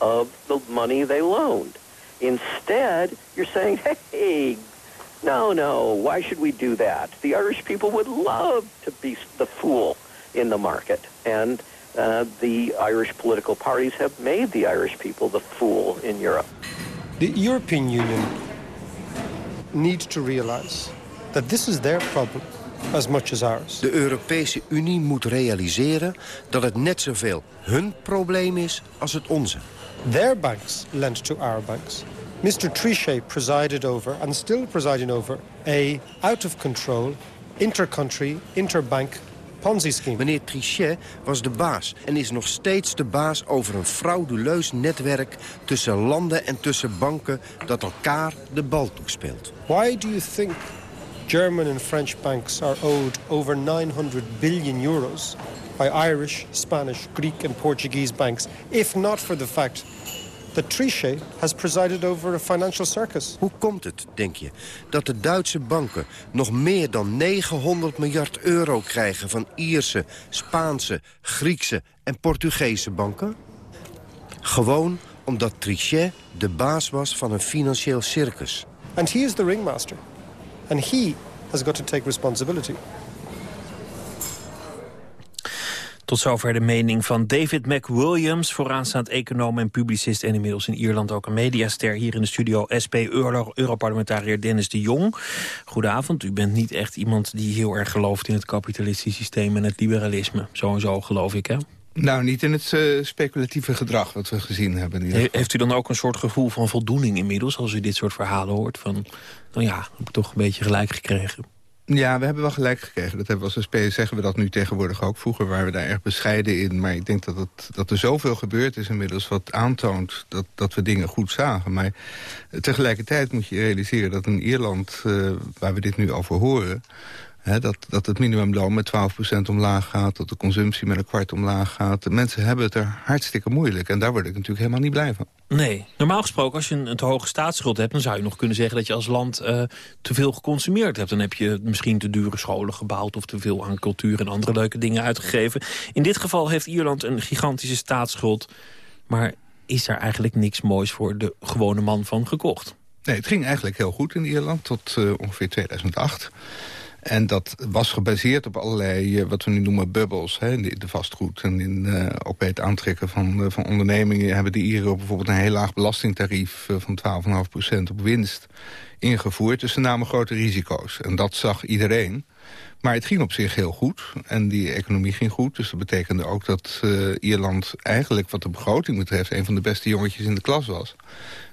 of the money they loaned. Instead, you're saying, hey, no, no, why should we do that? The Irish people would love to be the fool in the market. And uh, the Irish political parties have made the Irish people the fool in Europe. The European Union needs to realize that this is their problem as much as ours. De Europese Unie moet realiseren dat het net zoveel hun probleem is als het onze. Their banks lent to our banks. Mr. Trichet presided over, and still presiding over, a out-of-control, intercountry, interbank Ponzi scheme. Meneer Trichet was de baas en is nog steeds de baas over een frauduleus netwerk tussen landen en tussen banken dat elkaar de bal toespeelt. Why do you think German and French banks are owed over 900 billion euros by Irish, Spanish, Greek and Portuguese banks, if not for the fact that Trichet has presided over a financial circus. Hoe komt het, denk je, dat de Duitse banken nog meer dan 900 miljard euro krijgen van Ierse, Spaanse, Griekse en Portugese banken? Gewoon omdat Trichet de baas was van een financieel circus. And he is the ringmaster. And he has got to take responsibility. Tot zover de mening van David McWilliams, vooraanstaand econoom en publicist... en inmiddels in Ierland ook een mediaster. Hier in de studio SP Euro Europarlementariër Dennis de Jong. Goedenavond, u bent niet echt iemand die heel erg gelooft... in het kapitalistische systeem en het liberalisme. En zo geloof ik, hè? Nou, niet in het uh, speculatieve gedrag wat we gezien hebben. He, heeft u dan ook een soort gevoel van voldoening inmiddels... als u dit soort verhalen hoort? Van, nou ja, heb ik toch een beetje gelijk gekregen. Ja, we hebben wel gelijk gekregen. Dat hebben we als SP, zeggen we dat nu tegenwoordig ook. Vroeger waren we daar erg bescheiden in. Maar ik denk dat, het, dat er zoveel gebeurd is inmiddels... wat aantoont dat, dat we dingen goed zagen. Maar tegelijkertijd moet je realiseren dat in Ierland... Uh, waar we dit nu over horen dat, dat het minimumloon met 12% omlaag gaat... dat de consumptie met een kwart omlaag gaat. De mensen hebben het er hartstikke moeilijk. En daar word ik natuurlijk helemaal niet blij van. Nee. Normaal gesproken, als je een, een te hoge staatsschuld hebt... dan zou je nog kunnen zeggen dat je als land uh, te veel geconsumeerd hebt. Dan heb je misschien te dure scholen gebouwd... of te veel aan cultuur en andere leuke dingen uitgegeven. In dit geval heeft Ierland een gigantische staatsschuld. Maar is daar eigenlijk niks moois voor de gewone man van gekocht? Nee, het ging eigenlijk heel goed in Ierland tot uh, ongeveer 2008. En dat was gebaseerd op allerlei, uh, wat we nu noemen, bubbels. Hè, de, vastgoed en in, uh, ook bij het aantrekken van, uh, van ondernemingen... hebben de Ieren bijvoorbeeld een heel laag belastingtarief van 12,5% op winst ingevoerd. Dus ze namen grote risico's. En dat zag iedereen. Maar het ging op zich heel goed. En die economie ging goed. Dus dat betekende ook dat Ierland eigenlijk wat de begroting betreft... een van de beste jongetjes in de klas was.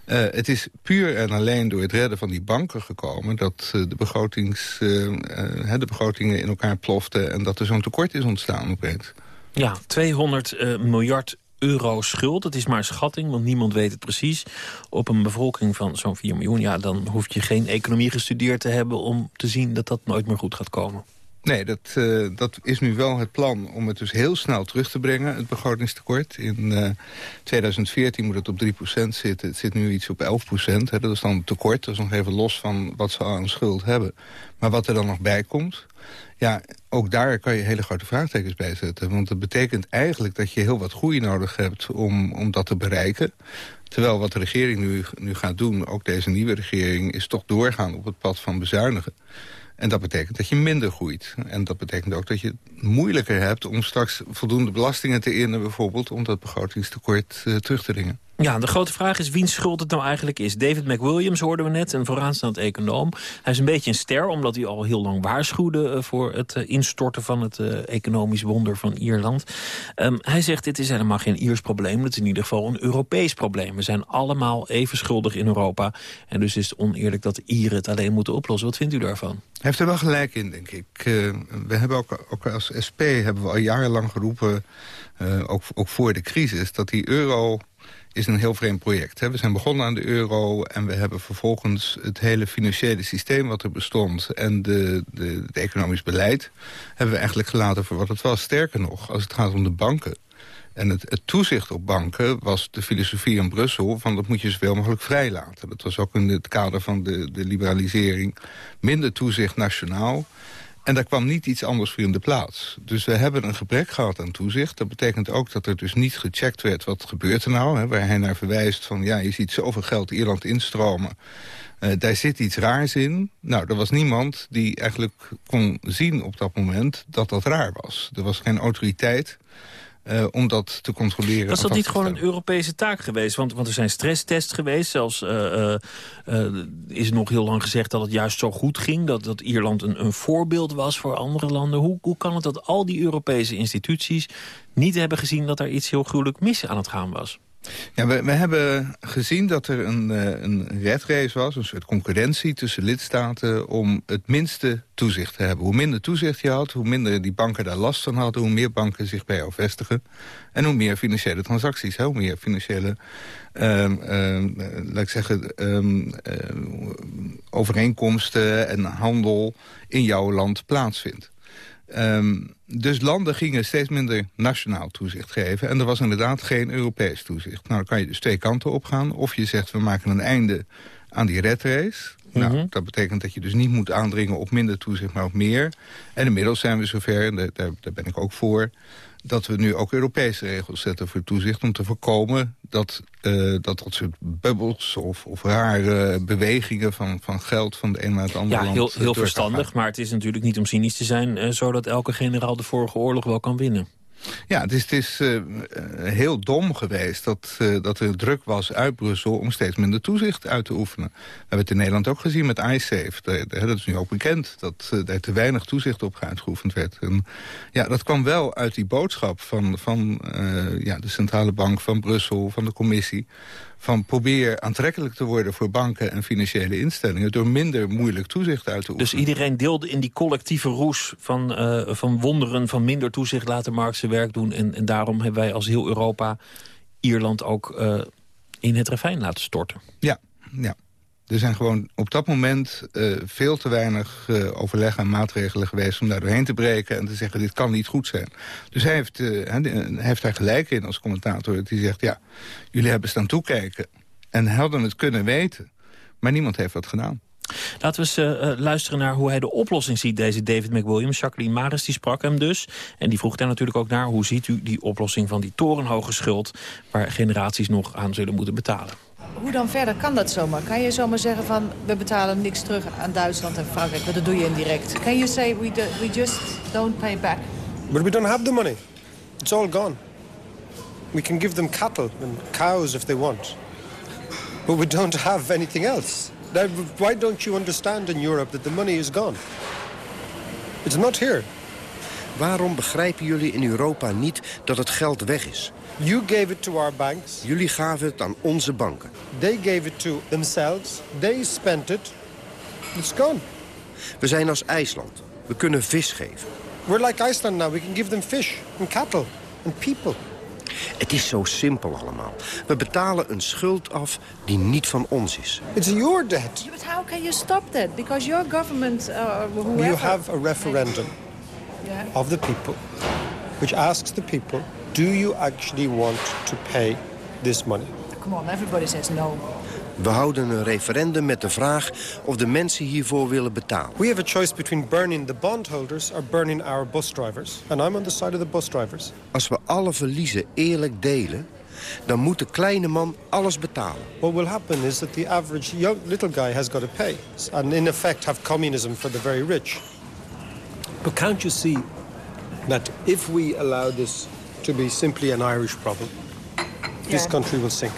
Uh, het is puur en alleen door het redden van die banken gekomen... dat uh, de, begrotings, de begrotingen in elkaar ploften... en dat er zo'n tekort is ontstaan opeens. Ja, 200 miljard euro schuld. Het is maar schatting, want niemand weet het precies. Op een bevolking van zo'n 4 miljoen... Ja, dan hoef je geen economie gestudeerd te hebben... om te zien dat dat nooit meer goed gaat komen. Nee, dat, uh, dat is nu wel het plan om het dus heel snel terug te brengen, het begrotingstekort. In uh, eh, 2014 moet het op 3% zitten. Het zit nu iets op 11%. Hè. Dat is dan tekort. Dat is nog even los van wat ze aan schuld hebben. Maar wat er dan nog bij komt... Ja, ook daar kan je hele grote vraagtekens bij zetten. Want dat betekent eigenlijk dat je heel wat groei nodig hebt om, om dat te bereiken. Terwijl wat de regering nu, nu gaat doen, ook deze nieuwe regering... is toch doorgaan op het pad van bezuinigen. En dat betekent dat je minder groeit. En dat betekent ook dat je het moeilijker hebt om straks voldoende belastingen te innen... bijvoorbeeld om dat begrotingstekort uh, terug te dringen. Ja, de grote vraag is wiens schuld het nou eigenlijk is. David McWilliams hoorden we net, een vooraanstaand econoom. Hij is een beetje een ster, omdat hij al heel lang waarschuwde... Eh, voor het eh, instorten van het uh, economisch wonder van Ierland. Um, hij zegt, dit is helemaal geen Iers probleem. Het is in ieder geval een Europees probleem. We zijn allemaal even schuldig in Europa. En dus is het oneerlijk dat de Ieren het alleen moeten oplossen. Wat vindt u daarvan? Hij heeft er wel gelijk in, denk ik. We hebben ook, als SP hebben we al jarenlang geroepen... Ook, ook voor de crisis, dat die euro is een heel vreemd project. We zijn begonnen aan de euro en we hebben vervolgens het hele financiële systeem wat er bestond... en de, de, het economisch beleid hebben we eigenlijk gelaten voor wat het was. Sterker nog, als het gaat om de banken... En het, het, toezicht op banken was de filosofie in Brussel... van dat moet je zoveel mogelijk vrijlaten. Dat was ook in het kader van de, de liberalisering. Minder toezicht nationaal en daar kwam niet iets anders voor in de plaats. Dus we hebben een gebrek gehad aan toezicht. Dat betekent ook dat er dus niet gecheckt werd wat gebeurt er nou. Hè, waar hij naar verwijst van ja, je ziet zoveel geld Ierland instromen. Uh, daar zit iets raars in. Nou, er was niemand die eigenlijk kon zien op dat moment dat dat raar was. Er was geen autoriteit uh, om dat te controleren. Was dat niet gewoon een Europese taak geweest? Want, want er zijn stresstests geweest. Zelfs uh, uh, is nog heel lang gezegd dat het juist zo goed ging. Dat, dat Ierland een, een voorbeeld was voor andere landen. Hoe, hoe kan het dat al die Europese instituties niet hebben gezien... dat er iets heel gruwelijk mis aan het gaan was? Ja, we, hebben gezien dat er een, uh, een red race was, een soort concurrentie tussen lidstaten om het minste toezicht te hebben. Hoe minder toezicht je had, hoe minder die banken daar last van hadden, hoe meer banken zich bij jou vestigen. En hoe meer financiële transacties, hoe meer financiële, um, um, laat ik zeggen, um, overeenkomsten en handel in jouw land plaatsvindt. Um, dus landen gingen steeds minder nationaal toezicht geven. En er was inderdaad geen Europees toezicht. Nou, dan kan je dus twee kanten op gaan. Of je zegt, we maken een einde aan die red race. Nou, mhm. dat betekent dat je dus niet moet aandringen op minder toezicht, maar op meer. En inmiddels zijn we zover, en daar, daar ben ik ook voor dat we nu ook Europese regels zetten voor toezicht... om te voorkomen dat uh, dat, dat soort bubbels of, of rare bewegingen van, van geld... van de een naar het andere ja, land... Ja, heel, heel verstandig, maar het is natuurlijk niet om cynisch te zijn... Uh, zodat elke generaal de vorige oorlog wel kan winnen. Ja, het is, het is uh, heel dom geweest dat, uh, dat er druk was uit Brussel... om steeds minder toezicht uit te oefenen. We hebben het in Nederland ook gezien met iSafe. Dat, is nu ook bekend, dat uh, er te weinig toezicht op uitgeoefend werd. En, ja, dat kwam wel uit die boodschap van, van ja, de Centrale Bank, van Brussel, van de Commissie van probeer aantrekkelijk te worden voor banken en financiële instellingen... door minder moeilijk toezicht uit te dus oefenen. Dus iedereen deelde in die collectieve roes van, uh, van wonderen... van minder toezicht laten Mark zijn werk doen. En, en daarom hebben wij als heel Europa Ierland ook uh, in het ravijn laten storten. Ja, ja. Er zijn gewoon op dat moment uh, veel te weinig uh, overleg en maatregelen geweest... om daar doorheen te breken en te zeggen, dit kan niet goed zijn. Dus hij heeft, hij heeft daar gelijk in als commentator. Hij zegt, ja, jullie hebben staan toekijken en hadden het kunnen weten. Maar niemand heeft wat gedaan. Laten we eens uh, luisteren naar hoe hij de oplossing ziet, deze David McWilliams. Jacqueline Maris die sprak hem dus. En die vroeg daar natuurlijk ook naar... hoe ziet u die oplossing van die torenhoge schuld... waar generaties nog aan zullen moeten betalen? Hoe dan verder kan dat zomaar? Kan je zomaar zeggen van we betalen niks terug aan Duitsland en Frankrijk? Want dat doe je indirect. Can you say we, do, we just don't pay back? But we don't have the money. It's all gone. We can give them cattle and cows if they want. But we don't have anything else. Why don't you understand in Europe that the money is gone? It's not here. Waarom begrijpen jullie in Europa niet dat het geld weg is? You gave it to our banks. Jullie gaven het aan onze banken. They gave it to themselves. They spent it. It's gone. We zijn als IJsland. We kunnen vis geven. We're like Iceland now. We can give them fish and cattle and people. Het is zo simpel allemaal. We betalen een schuld af die niet van ons is. It's your debt. But how can you stop that? Because your government, uh, whoever... You have a referendum Yeah. of the people which asks the people, do you actually want to pay this money? Come on, everybody says no. We houden een referendum met de vraag of de mensen hiervoor willen betalen. We have a choice between burning the bondholders or burning our bus drivers. And I'm on the side of the bus drivers. Als we alle verliezen eerlijk delen, dan moet de kleine man alles betalen. What will happen is that the average young little guy has got to pay. And in effect have communism for the very rich. But can't you see that if we allow this to be simply an Irish problem, this country will sink?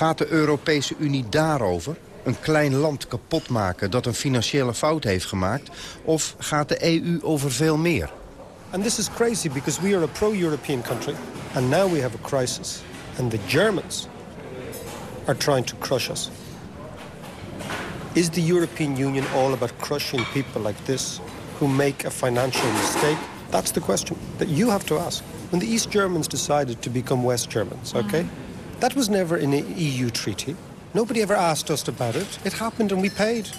Gaat de Europese Unie daarover? Een klein land kapot maken dat een financiële fout heeft gemaakt? Of gaat de EU over veel meer? And this is crazy because we are a pro-European country. And now we have a crisis. And the Germans are trying to crush us. Is the European Union all about crushing people like this who make a financial mistake? That's the question that you have to ask. When the East Germans decided to become West Germans, okay? That was never in an EU treaty. Nobody ever asked us about it. It happened and we paid.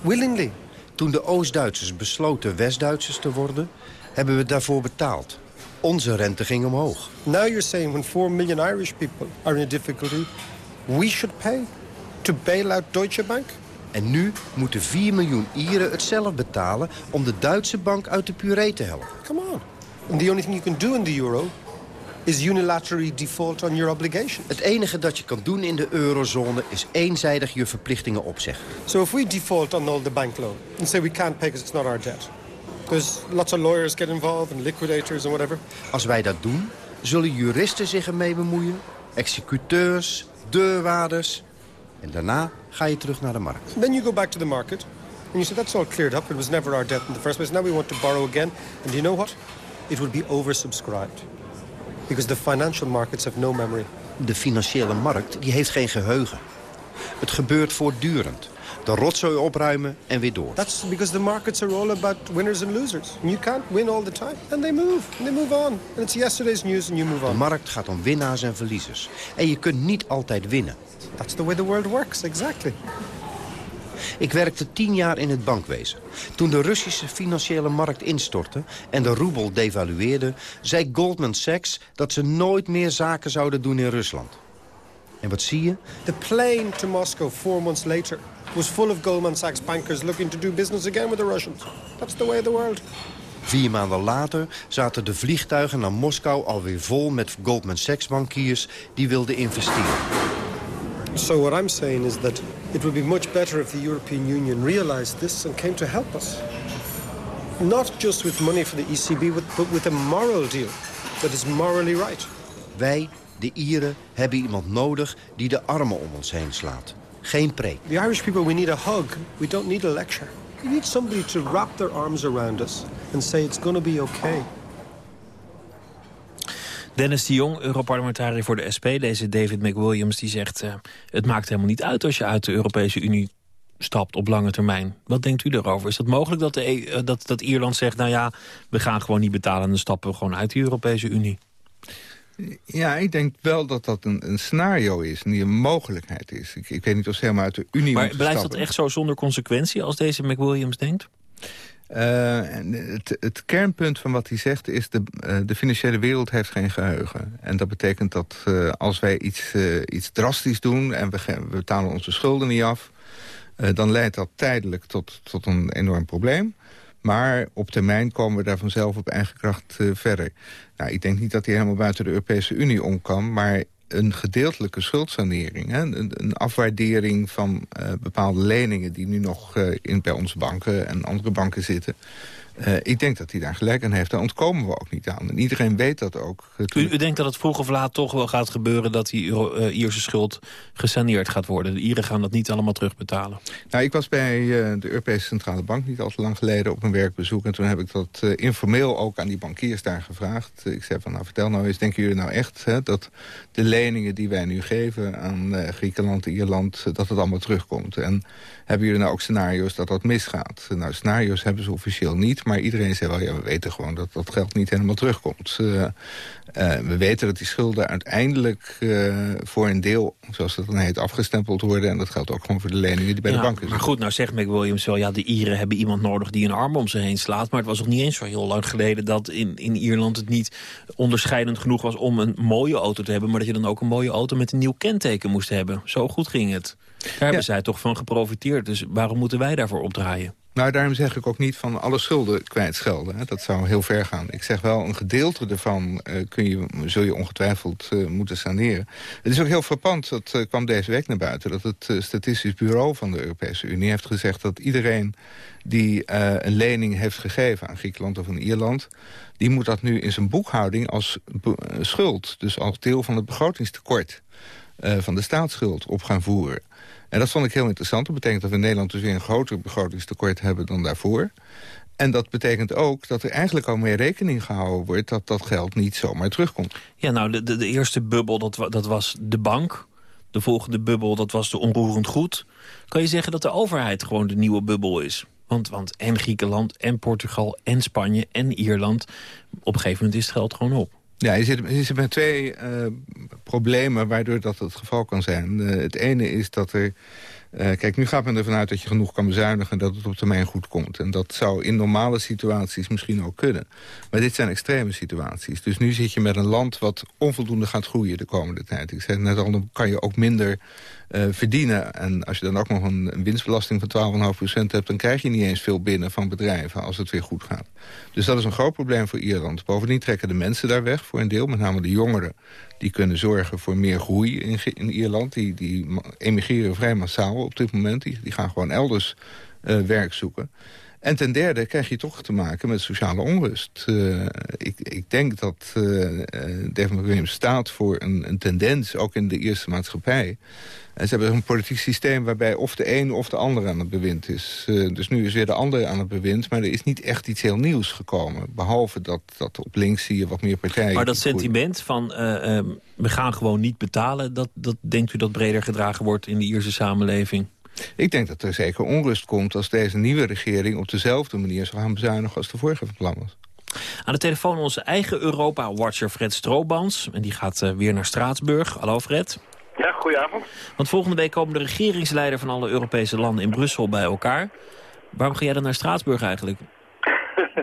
Willingly. Toen de Oost-Duitsers besloten West-Duitsers te worden, hebben we daarvoor betaald. Onze rente ging omhoog. Now you're saying when 4 million Irish people are in difficulty, we should pay to bail out Deutsche Bank? En nu moeten 4 miljoen Ieren het zelf betalen om de Duitse bank uit de puree te helpen. Come on. And the only thing you can do in the euro is unilaterally default on your obligation. Het enige dat je kan doen in de eurozone is eenzijdig je verplichtingen opzeggen. So if we default on all the bank loan and say we can't pay because it's not our debt, because lots of lawyers get involved and liquidators and whatever. Als wij dat doen, zullen juristen zich ermee bemoeien, executeurs, deurwaarders. En daarna ga je terug naar de markt. Then you go back to the market and you say that's all cleared up. It was never our debt in the first place. Now we want to borrow again. And do you know what? It would be oversubscribed. Because the financial markets have no memory. De financiële markt die heeft geen geheugen. Het gebeurt voortdurend. De rotzooi opruimen en weer door. That's because the markets are all about winners and losers. And you can't win all the time. And they move. And they move on. And it's yesterday's news and you move De on. markt gaat om winnaars en verliezers. En je kunt niet altijd winnen. That's the way the world works, exactly. Ik werkte tien jaar in het bankwezen. Toen de Russische financiële markt instortte en de roebel devalueerde... zei Goldman Sachs dat ze nooit meer zaken zouden doen in Rusland. En wat zie je? The plane to Moscow four months later was full of Goldman Sachs bankers looking to do business again with the Russians. That's the way of the world. Vier maanden later zaten de vliegtuigen naar Moskou alweer vol met Goldman Sachs bankiers die wilden investeren. So what I'm saying is that it would be much better if the European Union realized this and came to help us. Not just with money for the ECB, but- with a moral deal that is morally right. Wij, de Ieren, hebben iemand nodig die de armen om ons heen slaat. Geen preek. The Irish people, we need a hug. We don't need a lecture. We need somebody to wrap their arms around us and say it's going to be okay. Dennis de Jong, Europarlementariër voor de SP. Deze David McWilliams die zegt... eh, het maakt helemaal niet uit als je uit de Europese Unie stapt op lange termijn. Wat denkt u daarover? Is het mogelijk dat, de, E- eh, dat, dat Ierland zegt... nou ja, we gaan gewoon niet betalen en dan stappen we gewoon uit de Europese Unie? Ja, ik denk wel dat dat een, een scenario is, niet een mogelijkheid is. Ik, ik weet niet of ze helemaal uit de Unie Maar blijft dat echt zo zonder consequentie als deze McWilliams denkt? Eh, het, het kernpunt van wat hij zegt is... De, eh, de financiële wereld heeft geen geheugen. En dat betekent dat eh, als wij iets, iets drastisch doen... en we, we betalen onze schulden niet af... dan leidt dat tijdelijk tot, tot een enorm probleem. Maar op termijn komen we daar vanzelf op eigen kracht verder. Nou, ik denk niet dat hij helemaal buiten de Europese Unie om kan... maar een gedeeltelijke schuldsanering. Hè? Een, afwaardering van eh, bepaalde leningen... die nu nog eh, in, bij onze banken en andere banken zitten. Eh, ik denk dat hij daar gelijk aan heeft. Daar ontkomen we ook niet aan. En iedereen weet dat ook. U, u denkt dat het vroeg of laat toch wel gaat gebeuren... dat die Euro, eh, Ierse schuld gesaneerd gaat worden? De Ieren gaan dat niet allemaal terugbetalen. Nou, ik was bij eh, de Europese Centrale Bank niet al te lang geleden op een werkbezoek. En toen heb ik dat informeel ook aan die bankiers daar gevraagd. ik zei van, nou vertel nou eens, denken jullie nou echt hè, dat de leningen die wij nu geven aan Griekenland, Ierland, eh, dat het allemaal terugkomt? En hebben jullie nou ook scenario's dat dat misgaat? Nou, scenario's hebben ze officieel niet, Maar iedereen zei wel, ja, we weten gewoon dat dat geld niet helemaal terugkomt. Uh, we weten dat die schulden uiteindelijk voor een deel, zoals dat dan heet, afgestempeld worden. En dat geldt ook gewoon voor de leningen die bij de banken zijn. Maar goed, nou zegt McWilliams wel, ja, de Ieren hebben iemand nodig die een arm om ze heen slaat. Maar het was nog niet eens zo heel lang geleden dat in, in Ierland het niet onderscheidend genoeg was om een mooie auto te hebben. Maar dat je dan ook een mooie auto met een nieuw kenteken moest hebben. Zo goed ging het. Daar hebben zij toch van geprofiteerd. Dus waarom moeten wij daarvoor opdraaien? Nou, daarom zeg ik ook niet van alle schulden kwijtschelden. Hè. Dat zou heel ver gaan. Ik zeg wel, een gedeelte ervan uh, kun je, zul je ongetwijfeld uh, moeten saneren. Het is ook heel frappant, dat uh, kwam deze week naar buiten... dat het Statistisch Bureau van de Europese Unie heeft gezegd... dat iedereen die een lening heeft gegeven aan Griekenland of aan Ierland... die moet dat nu in zijn boekhouding als schuld... dus als deel van het begrotingstekort van de staatsschuld op gaan voeren. En dat vond ik heel interessant. Dat betekent dat we in Nederland dus weer een groter begrotingstekort hebben dan daarvoor. En dat betekent ook dat er eigenlijk al mee rekening gehouden wordt... dat dat geld niet zomaar terugkomt. Ja, nou, de, de, de eerste bubbel, dat, dat was de bank. De volgende bubbel, dat was de onroerend goed. Kan je zeggen dat de overheid gewoon de nieuwe bubbel is? Want, want en Griekenland, en Portugal, en Spanje, en Ierland... op een gegeven moment is het geld gewoon op. Ja, je zit, je zit met twee uh, problemen waardoor dat het geval kan zijn. Uh, het ene is dat er... Uh, kijk, nu gaat men ervan uit dat je genoeg kan bezuinigen... en dat het op termijn goed komt. En dat zou in normale situaties misschien ook kunnen. Maar dit zijn extreme situaties. Dus nu zit je met een land wat onvoldoende gaat groeien de komende tijd. Ik zei net al, dan kan je ook minder verdienen. En als je dan ook nog een, winstbelasting van 12,5% hebt... dan krijg je niet eens veel binnen van bedrijven als het weer goed gaat. Dus dat is een groot probleem voor Ierland. Bovendien trekken de mensen daar weg voor een deel. Met name de jongeren. Die kunnen zorgen voor meer groei in, in Ierland. Die, die emigreren vrij massaal op dit moment. Die, die gaan gewoon elders uh, werk zoeken. En ten derde krijg je toch te maken met sociale onrust. Uh, ik, ik, denk dat uh, David McWilliams staat voor een, een, tendens, ook in de eerste maatschappij... En ze hebben een politiek systeem waarbij of de een of de ander aan het bewind is. Uh, dus nu is weer de ander aan het bewind. Maar er is niet echt iets heel nieuws gekomen. Behalve dat, dat op links zie je wat meer partijen. Maar dat sentiment van uh, we gaan gewoon niet betalen... Dat, dat denkt u dat breder gedragen wordt in de Ierse samenleving? Ik denk dat er zeker onrust komt als deze nieuwe regering... op dezelfde manier zal gaan bezuinigen als de vorige van plan was. Aan de telefoon onze eigen Europa-watcher Fred Stroobans. En die gaat weer naar Straatsburg. Hallo Fred. Ja, goedenavond. Want volgende week komen de regeringsleiders van alle Europese landen in Brussel bij elkaar. Waarom ga jij dan naar Straatsburg eigenlijk?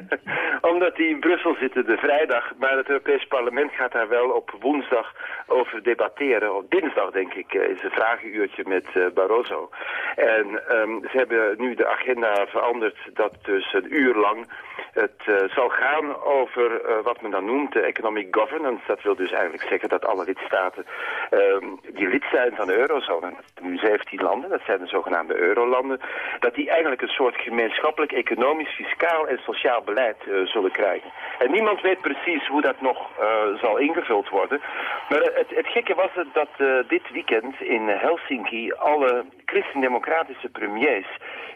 [laughs] Omdat die in Brussel zitten de vrijdag, maar het Europees Parlement gaat daar wel op woensdag over debatteren. Op dinsdag, denk ik, eh, is een vragenuurtje met uh, Barroso. En um, ze hebben nu de agenda veranderd dat dus een uur lang het uh, zal gaan over wat men dan noemt de economic governance. Dat wil dus eigenlijk zeggen dat alle lidstaten um, die lid zijn van de eurozone, nu 17 landen, dat zijn de zogenaamde eurolanden, dat die eigenlijk een soort gemeenschappelijk economisch, fiscaal en sociaal beleid uh, zullen krijgen. En niemand weet precies hoe dat nog zal ingevuld worden. Maar het, het gekke was het dat dit weekend in Helsinki alle christendemocratische premiers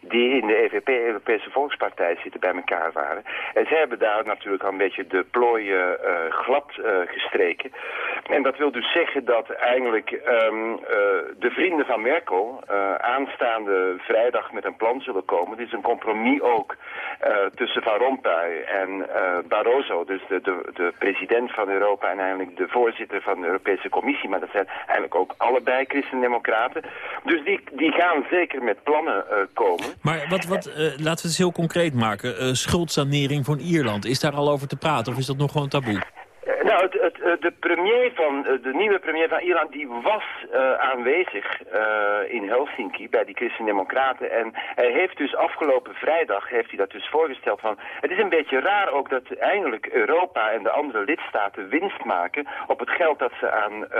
die in de EVP, Europese Volkspartij, zitten bij elkaar waren. En zij hebben daar natuurlijk al een beetje de plooien glad gestreken. En dat wil dus zeggen dat eigenlijk uh, de vrienden van Merkel aanstaande vrijdag met een plan zullen komen. Dit is een compromis ook tussen Van Rompuy en Barroso, dus de, de, de president van Europa en eigenlijk de voorzitter van de Europese Commissie. Maar dat zijn eigenlijk ook allebei christendemocraten. Dus die, die gaan zeker met plannen komen. Maar wat, wat, uh, laten we het eens heel concreet maken. Schuldsanering van Ierland, is daar al over te praten of is dat nog gewoon taboe? Nou, het, het, de premier van, de nieuwe premier van Ierland, die was uh, aanwezig in Helsinki bij die Christen-Democraten. En hij heeft dus afgelopen vrijdag, heeft hij dat dus voorgesteld van... Het is een beetje raar ook dat eindelijk Europa en de andere lidstaten winst maken op het geld dat ze aan,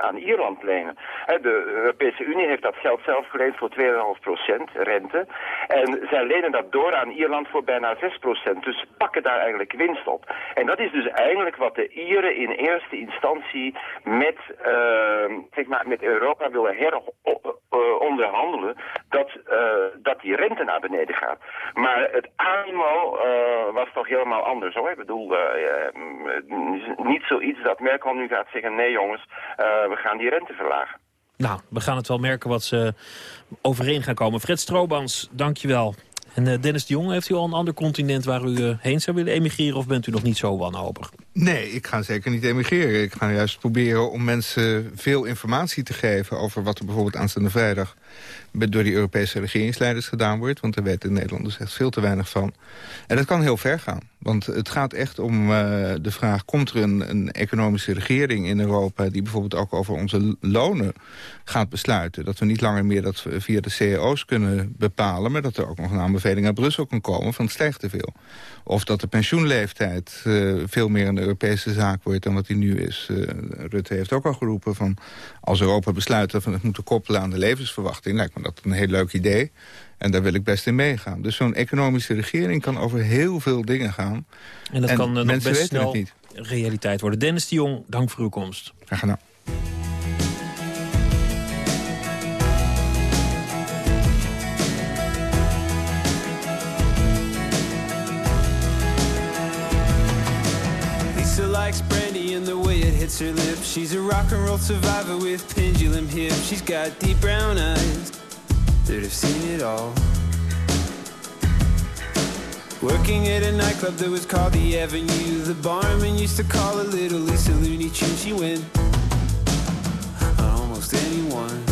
aan Ierland lenen. De Europese Unie heeft dat geld zelf geleend voor 2,5% rente. En zij lenen dat door aan Ierland voor bijna 6%. Dus pakken daar eigenlijk winst op. En dat is dus eigenlijk wat de In eerste instantie met, uh, zeg maar, met Europa willen heronderhandelen dat, uh, dat die rente naar beneden gaat. Maar het animo uh, was toch helemaal anders hoor. Ik bedoel, niet zoiets dat Merkel nu gaat zeggen, nee jongens, we gaan die rente verlagen. Nou, we gaan het wel merken wat ze overeen gaan komen. Fred Stroobans, dankjewel. En uh, Dennis de Jong, heeft u al een ander continent waar u uh, heen zou willen emigreren... of bent u nog niet zo wanhopig? Nee, ik ga zeker niet emigreren. Ik ga juist proberen om mensen veel informatie te geven... over wat er bijvoorbeeld aanstaande vrijdag door die Europese regeringsleiders gedaan wordt. Want daar weten Nederlanders echt veel te weinig van. En dat kan heel ver gaan. Want het gaat echt om uh, de vraag... komt er een, een, economische regering in Europa... die bijvoorbeeld ook over onze lonen gaat besluiten? Dat we niet langer meer dat via de CEO's kunnen bepalen... maar dat er ook nog een aanbeveling uit Brussel kan komen... van het stijgt te veel. Of dat de pensioenleeftijd uh, veel meer een Europese zaak wordt... dan wat die nu is. Uh, Rutte heeft ook al geroepen van... als Europa besluit dat we het moeten koppelen aan de levensverwachting... lijkt me dat een heel leuk idee. En daar wil ik best in meegaan. Dus zo'n economische regering kan over heel veel dingen gaan. En dat kan uh, nog best snel niet. realiteit worden. Dennis de Jong, dank voor uw komst. Graag gedaan. Likes brandy and the way it hits her lips. She's a rock and roll survivor with pendulum hips. She's got deep brown eyes that have seen it all. Working at a nightclub that was called the Avenue. The barman used to call her Little Lisa Looney Tune. She went on almost anyone.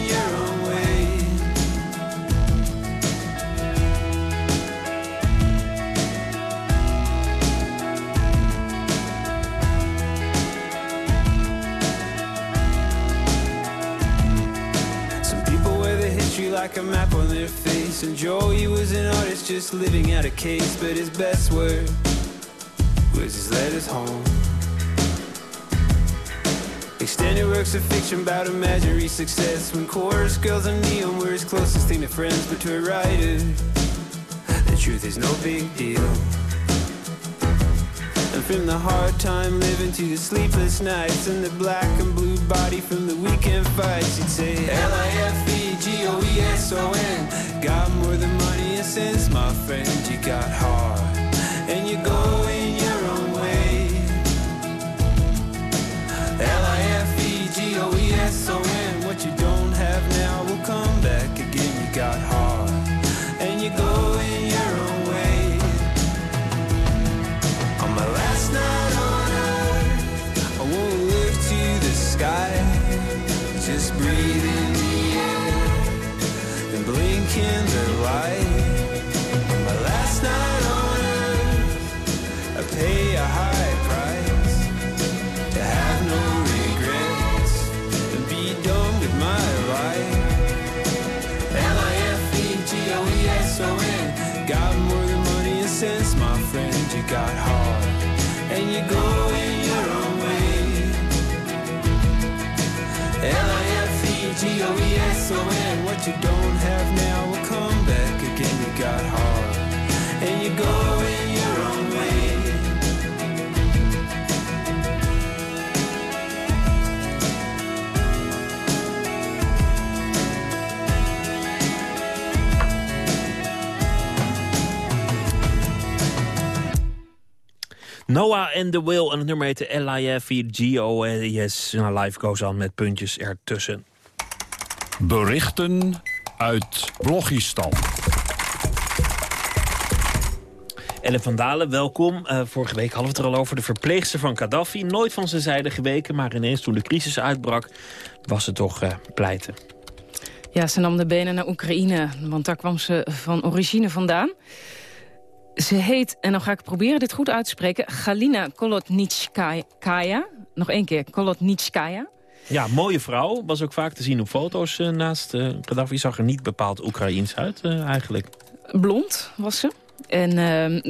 like a map on their face And Joey was an artist just living out a case But his best work was his letters home. Extended works of fiction about imaginary success when chorus girls and neon were his closest thing to friends. But to a writer, the truth is no big deal. From the hard time living to the sleepless nights and the black and blue body from the weekend fights, he'd say L-I-F-E-G-O-E-S-O-N. Got more than money and sense, my friend. You got heart, and you go in your own way. L-I-F-E-G-O-E-S-O-N. What you don't have now will come back again. You got heart, and you go night on earth, I won't look to the sky. Just breathe in the air and blink in the light. My last night on earth, I pay a high price to have no regrets and be done with my life. L-I-F-E-G-O-E-S-O-N Got more than money and sense, my friend. You got You don't have now will come back again. You got heart, and go in your own way. Noah and the Will en het nummer heette L-I-F-E-G-O-E-S. Nou, live goes on met puntjes ertussen. Berichten uit Blogistan. Ellen van Dalen, welkom. Uh, vorige week hadden we het er al over de verpleegster van Gaddafi. Nooit van zijn zijde geweken, maar ineens toen de crisis uitbrak... was ze toch uh, pleiten. Ja, ze nam de benen naar Oekraïne, want daar kwam ze van origine vandaan. Ze heet, en dan ga ik proberen dit goed uit te spreken... Galina Kolotnitskaya. Nog één keer, Kolotnitskaya. Ja, mooie vrouw. Was ook vaak te zien op foto's uh, naast uh, Gaddafi. Zag er niet bepaald Oekraïens uit, uh, eigenlijk. Blond was ze. En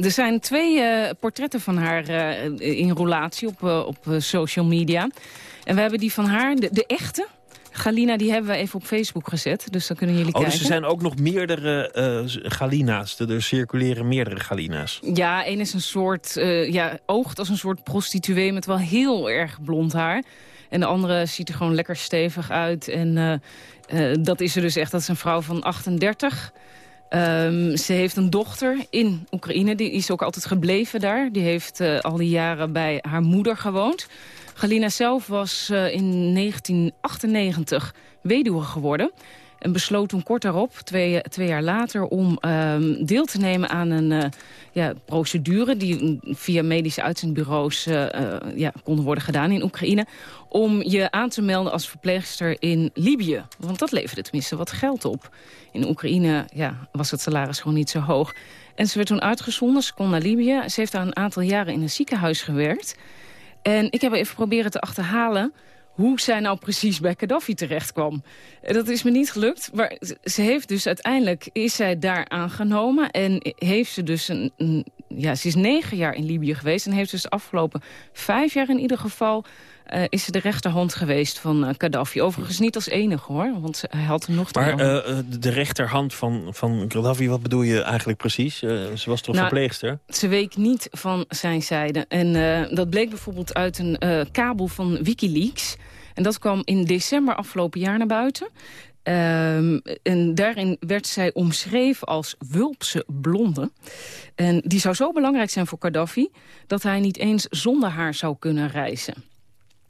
er zijn twee portretten van haar in roulatie op, op social media. En we hebben die van haar, de, de echte... Galina die hebben we even op Facebook gezet. Dus dan kunnen jullie Oh, kijken. dus er zijn ook nog meerdere eh, Galina's. Er circuleren meerdere Galina's. Ja, één is een soort, eh, ja, oogt als een soort prostituee met wel heel erg blond haar. En de andere ziet er gewoon lekker stevig uit. En eh, eh, dat is er dus echt, dat is een vrouw van 38. Ehm, ze heeft een dochter in Oekraïne, die is ook altijd gebleven daar. Die heeft eh, al die jaren bij haar moeder gewoond. Galina zelf was in 1998 weduwe geworden. En besloot toen kort daarop, twee, jaar later... om ehm, deel te nemen aan een eh, ja, procedure... die via medische uitzendbureaus eh, eh, ja, konden worden gedaan in Oekraïne... om je aan te melden als verpleegster in Libië. Want dat leverde tenminste wat geld op. In Oekraïne ja, was het salaris gewoon niet zo hoog. En ze werd toen uitgezonden, ze kon naar Libië. Ze heeft daar een aantal jaren in een ziekenhuis gewerkt... En ik heb even proberen te achterhalen hoe zij nou precies bij Gaddafi terecht kwam. Eh, Dat is me niet gelukt, maar ze- heeft dus uiteindelijk... is zij daar aangenomen en heeft ze dus een... een- ja, ze is negen jaar in Libië geweest... en heeft dus de afgelopen vijf jaar in ieder geval... eh, is ze de rechterhand geweest van eh, Gaddafi. Overigens niet als enige, hoor, want hij had er nog Maar eh, de rechterhand van, van Gaddafi, wat bedoel je eigenlijk precies? Ze was toch Nou, verpleegster? Ze week niet van zijn zijde. En dat bleek bijvoorbeeld uit een kabel van Wikileaks. En dat kwam in december afgelopen jaar naar buiten. Ehm, en daarin werd zij omschreven als wulpse blonde. En die zou zo belangrijk zijn voor Gaddafi... dat hij niet eens zonder haar zou kunnen reizen.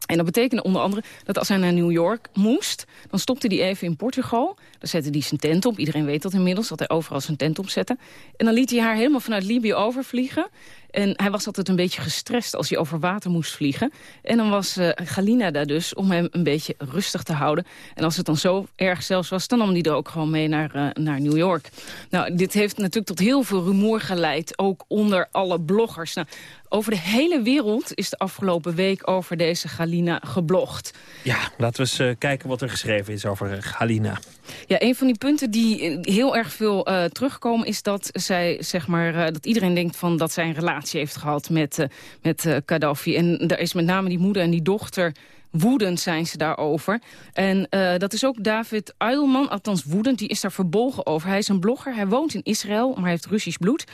En dat betekende onder andere dat als hij naar New York moest... dan stopte hij even in Portugal. Dan zette hij zijn tent op. Iedereen weet dat inmiddels, dat hij overal zijn tent opzette. En dan liet hij haar helemaal vanuit Libië overvliegen. En hij was altijd een beetje gestrest als hij over water moest vliegen. En dan was eh, Galina daar dus om hem een beetje rustig te houden. En als het dan zo erg zelfs was, dan nam hij er ook gewoon mee naar, eh, naar New York. Nou, dit heeft natuurlijk tot heel veel rumoer geleid, ook onder alle bloggers. Nou, over de hele wereld is de afgelopen week over deze Galina geblogd. Ja, laten we eens eh, kijken wat er geschreven is over eh, Galina. Ja, een van die punten die eh, heel erg veel terugkomen... is dat, zij, zeg maar, dat iedereen denkt van dat zij een relatie heeft gehad met, met Gaddafi. En daar is met name die moeder en die dochter... Woedend zijn ze daarover. En dat is ook David Eilman, althans woedend, die is daar verbolgen over. Hij is een blogger, hij woont in Israël, maar hij heeft Russisch bloed.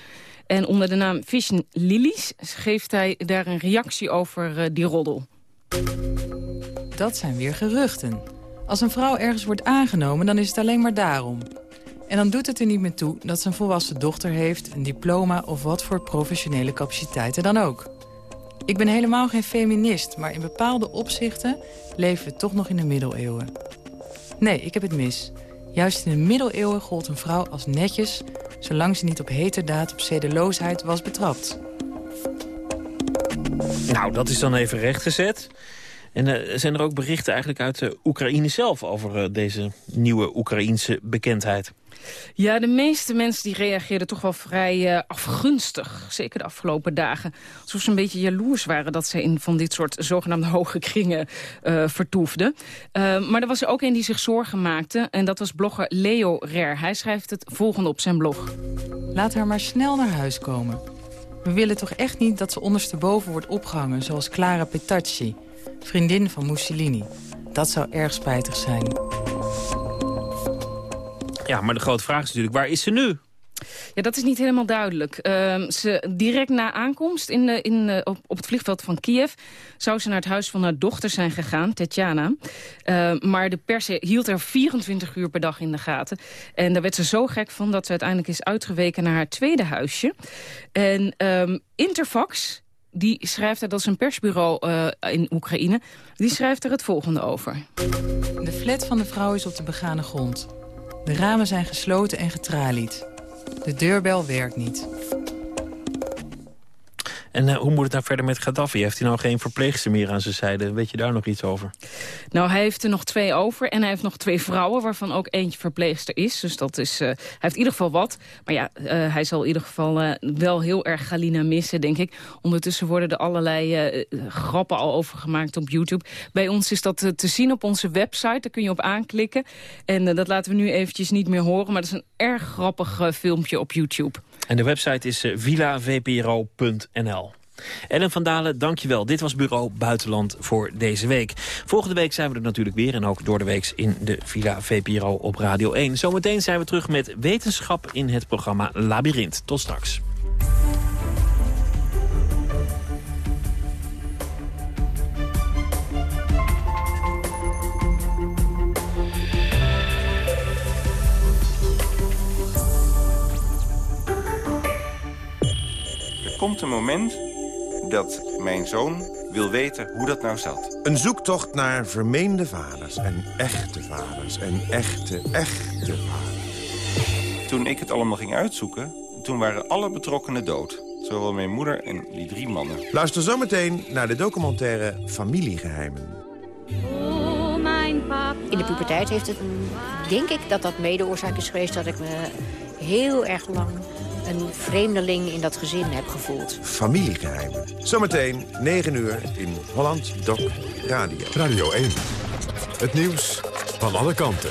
En onder de naam Vision Lilies geeft hij daar een reactie over eh, die roddel. Dat zijn weer geruchten. Als een vrouw ergens wordt aangenomen, dan is het alleen maar daarom. En dan doet het er niet meer toe dat ze een volwassen dochter heeft... een diploma of wat voor professionele capaciteiten dan ook. Ik ben helemaal geen feminist, maar in bepaalde opzichten... leven we toch nog in de middeleeuwen. Nee, ik heb het mis. Juist in de middeleeuwen gold een vrouw als netjes... zolang ze niet op heterdaad op zedeloosheid was betrapt. Nou, dat is dan even rechtgezet. En eh, zijn er ook berichten eigenlijk uit de Oekraïne zelf... over eh, deze nieuwe Oekraïense bekendheid? Ja, de meeste mensen die reageerden toch wel vrij eh, afgunstig. Zeker de afgelopen dagen. Alsof ze een beetje jaloers waren dat ze in van dit soort zogenaamde hoge kringen eh vertoefden. Eh, maar er was er ook een die zich zorgen maakte. En dat was blogger Leo Rer. Hij schrijft het volgende op zijn blog. Laat haar maar snel naar huis komen. We willen toch echt niet dat ze ondersteboven wordt opgehangen... zoals Clara Petacci, vriendin van Mussolini. Dat zou erg spijtig zijn. Ja, maar de grote vraag is natuurlijk, waar is ze nu? Ja, dat is niet helemaal duidelijk. Ehm, ze, direct na aankomst in de, in, de- op, op het vliegveld van Kiev... zou ze naar het huis van haar dochter zijn gegaan, Tetjana. Ehm, maar de pers hield haar 24 uur per dag in de gaten. En daar werd ze zo gek van dat ze uiteindelijk is uitgeweken naar haar tweede huisje. En ehm, Interfax, die schrijft er, dat is een persbureau eh, in Oekraïne... die schrijft er het volgende over. De flat van de vrouw is op de begane grond. De ramen zijn gesloten en getralied. De deurbel werkt niet. En eh, hoe moet het nou verder met Gaddafi? Heeft hij nou geen verpleegster meer aan zijn zijde? Weet je daar nog iets over? Nou, hij heeft er nog twee over. En hij heeft nog twee vrouwen, waarvan ook eentje verpleegster is. Dus dat is, eh, hij heeft in ieder geval wat. Maar ja, eh, hij zal in ieder geval wel heel erg Galina missen, denk ik. Ondertussen worden er allerlei grappen al over gemaakt op YouTube. Bij ons is dat te zien op onze website. Daar kun je op aanklikken. En dat laten we nu eventjes niet meer horen. Maar dat is een erg grappig filmpje op YouTube. En de website is villavpro.nl. Ellen van Dalen, dankjewel. Dit was Bureau Buitenland voor deze week. Volgende week zijn we er natuurlijk weer en ook door de week in de Villa VPRO op Radio 1. Zometeen zijn we terug met wetenschap in het programma Labyrinth. Tot straks. Er komt een moment dat mijn zoon wil weten hoe dat nou zat. Een zoektocht naar vermeende vaders en echte vaders en echte, echte vaders. Toen ik het allemaal ging uitzoeken, toen waren alle betrokkenen dood. Zowel mijn moeder en die drie mannen. Luister zometeen naar de documentaire Familiegeheimen. In de puberteit heeft het, denk ik, dat dat mede oorzaak is geweest... dat ik me heel erg lang een vreemdeling in dat gezin heb gevoeld. Familiegeheimen. Zometeen 9 uur in Holland Doc Radio. Radio 1. Het nieuws van alle kanten.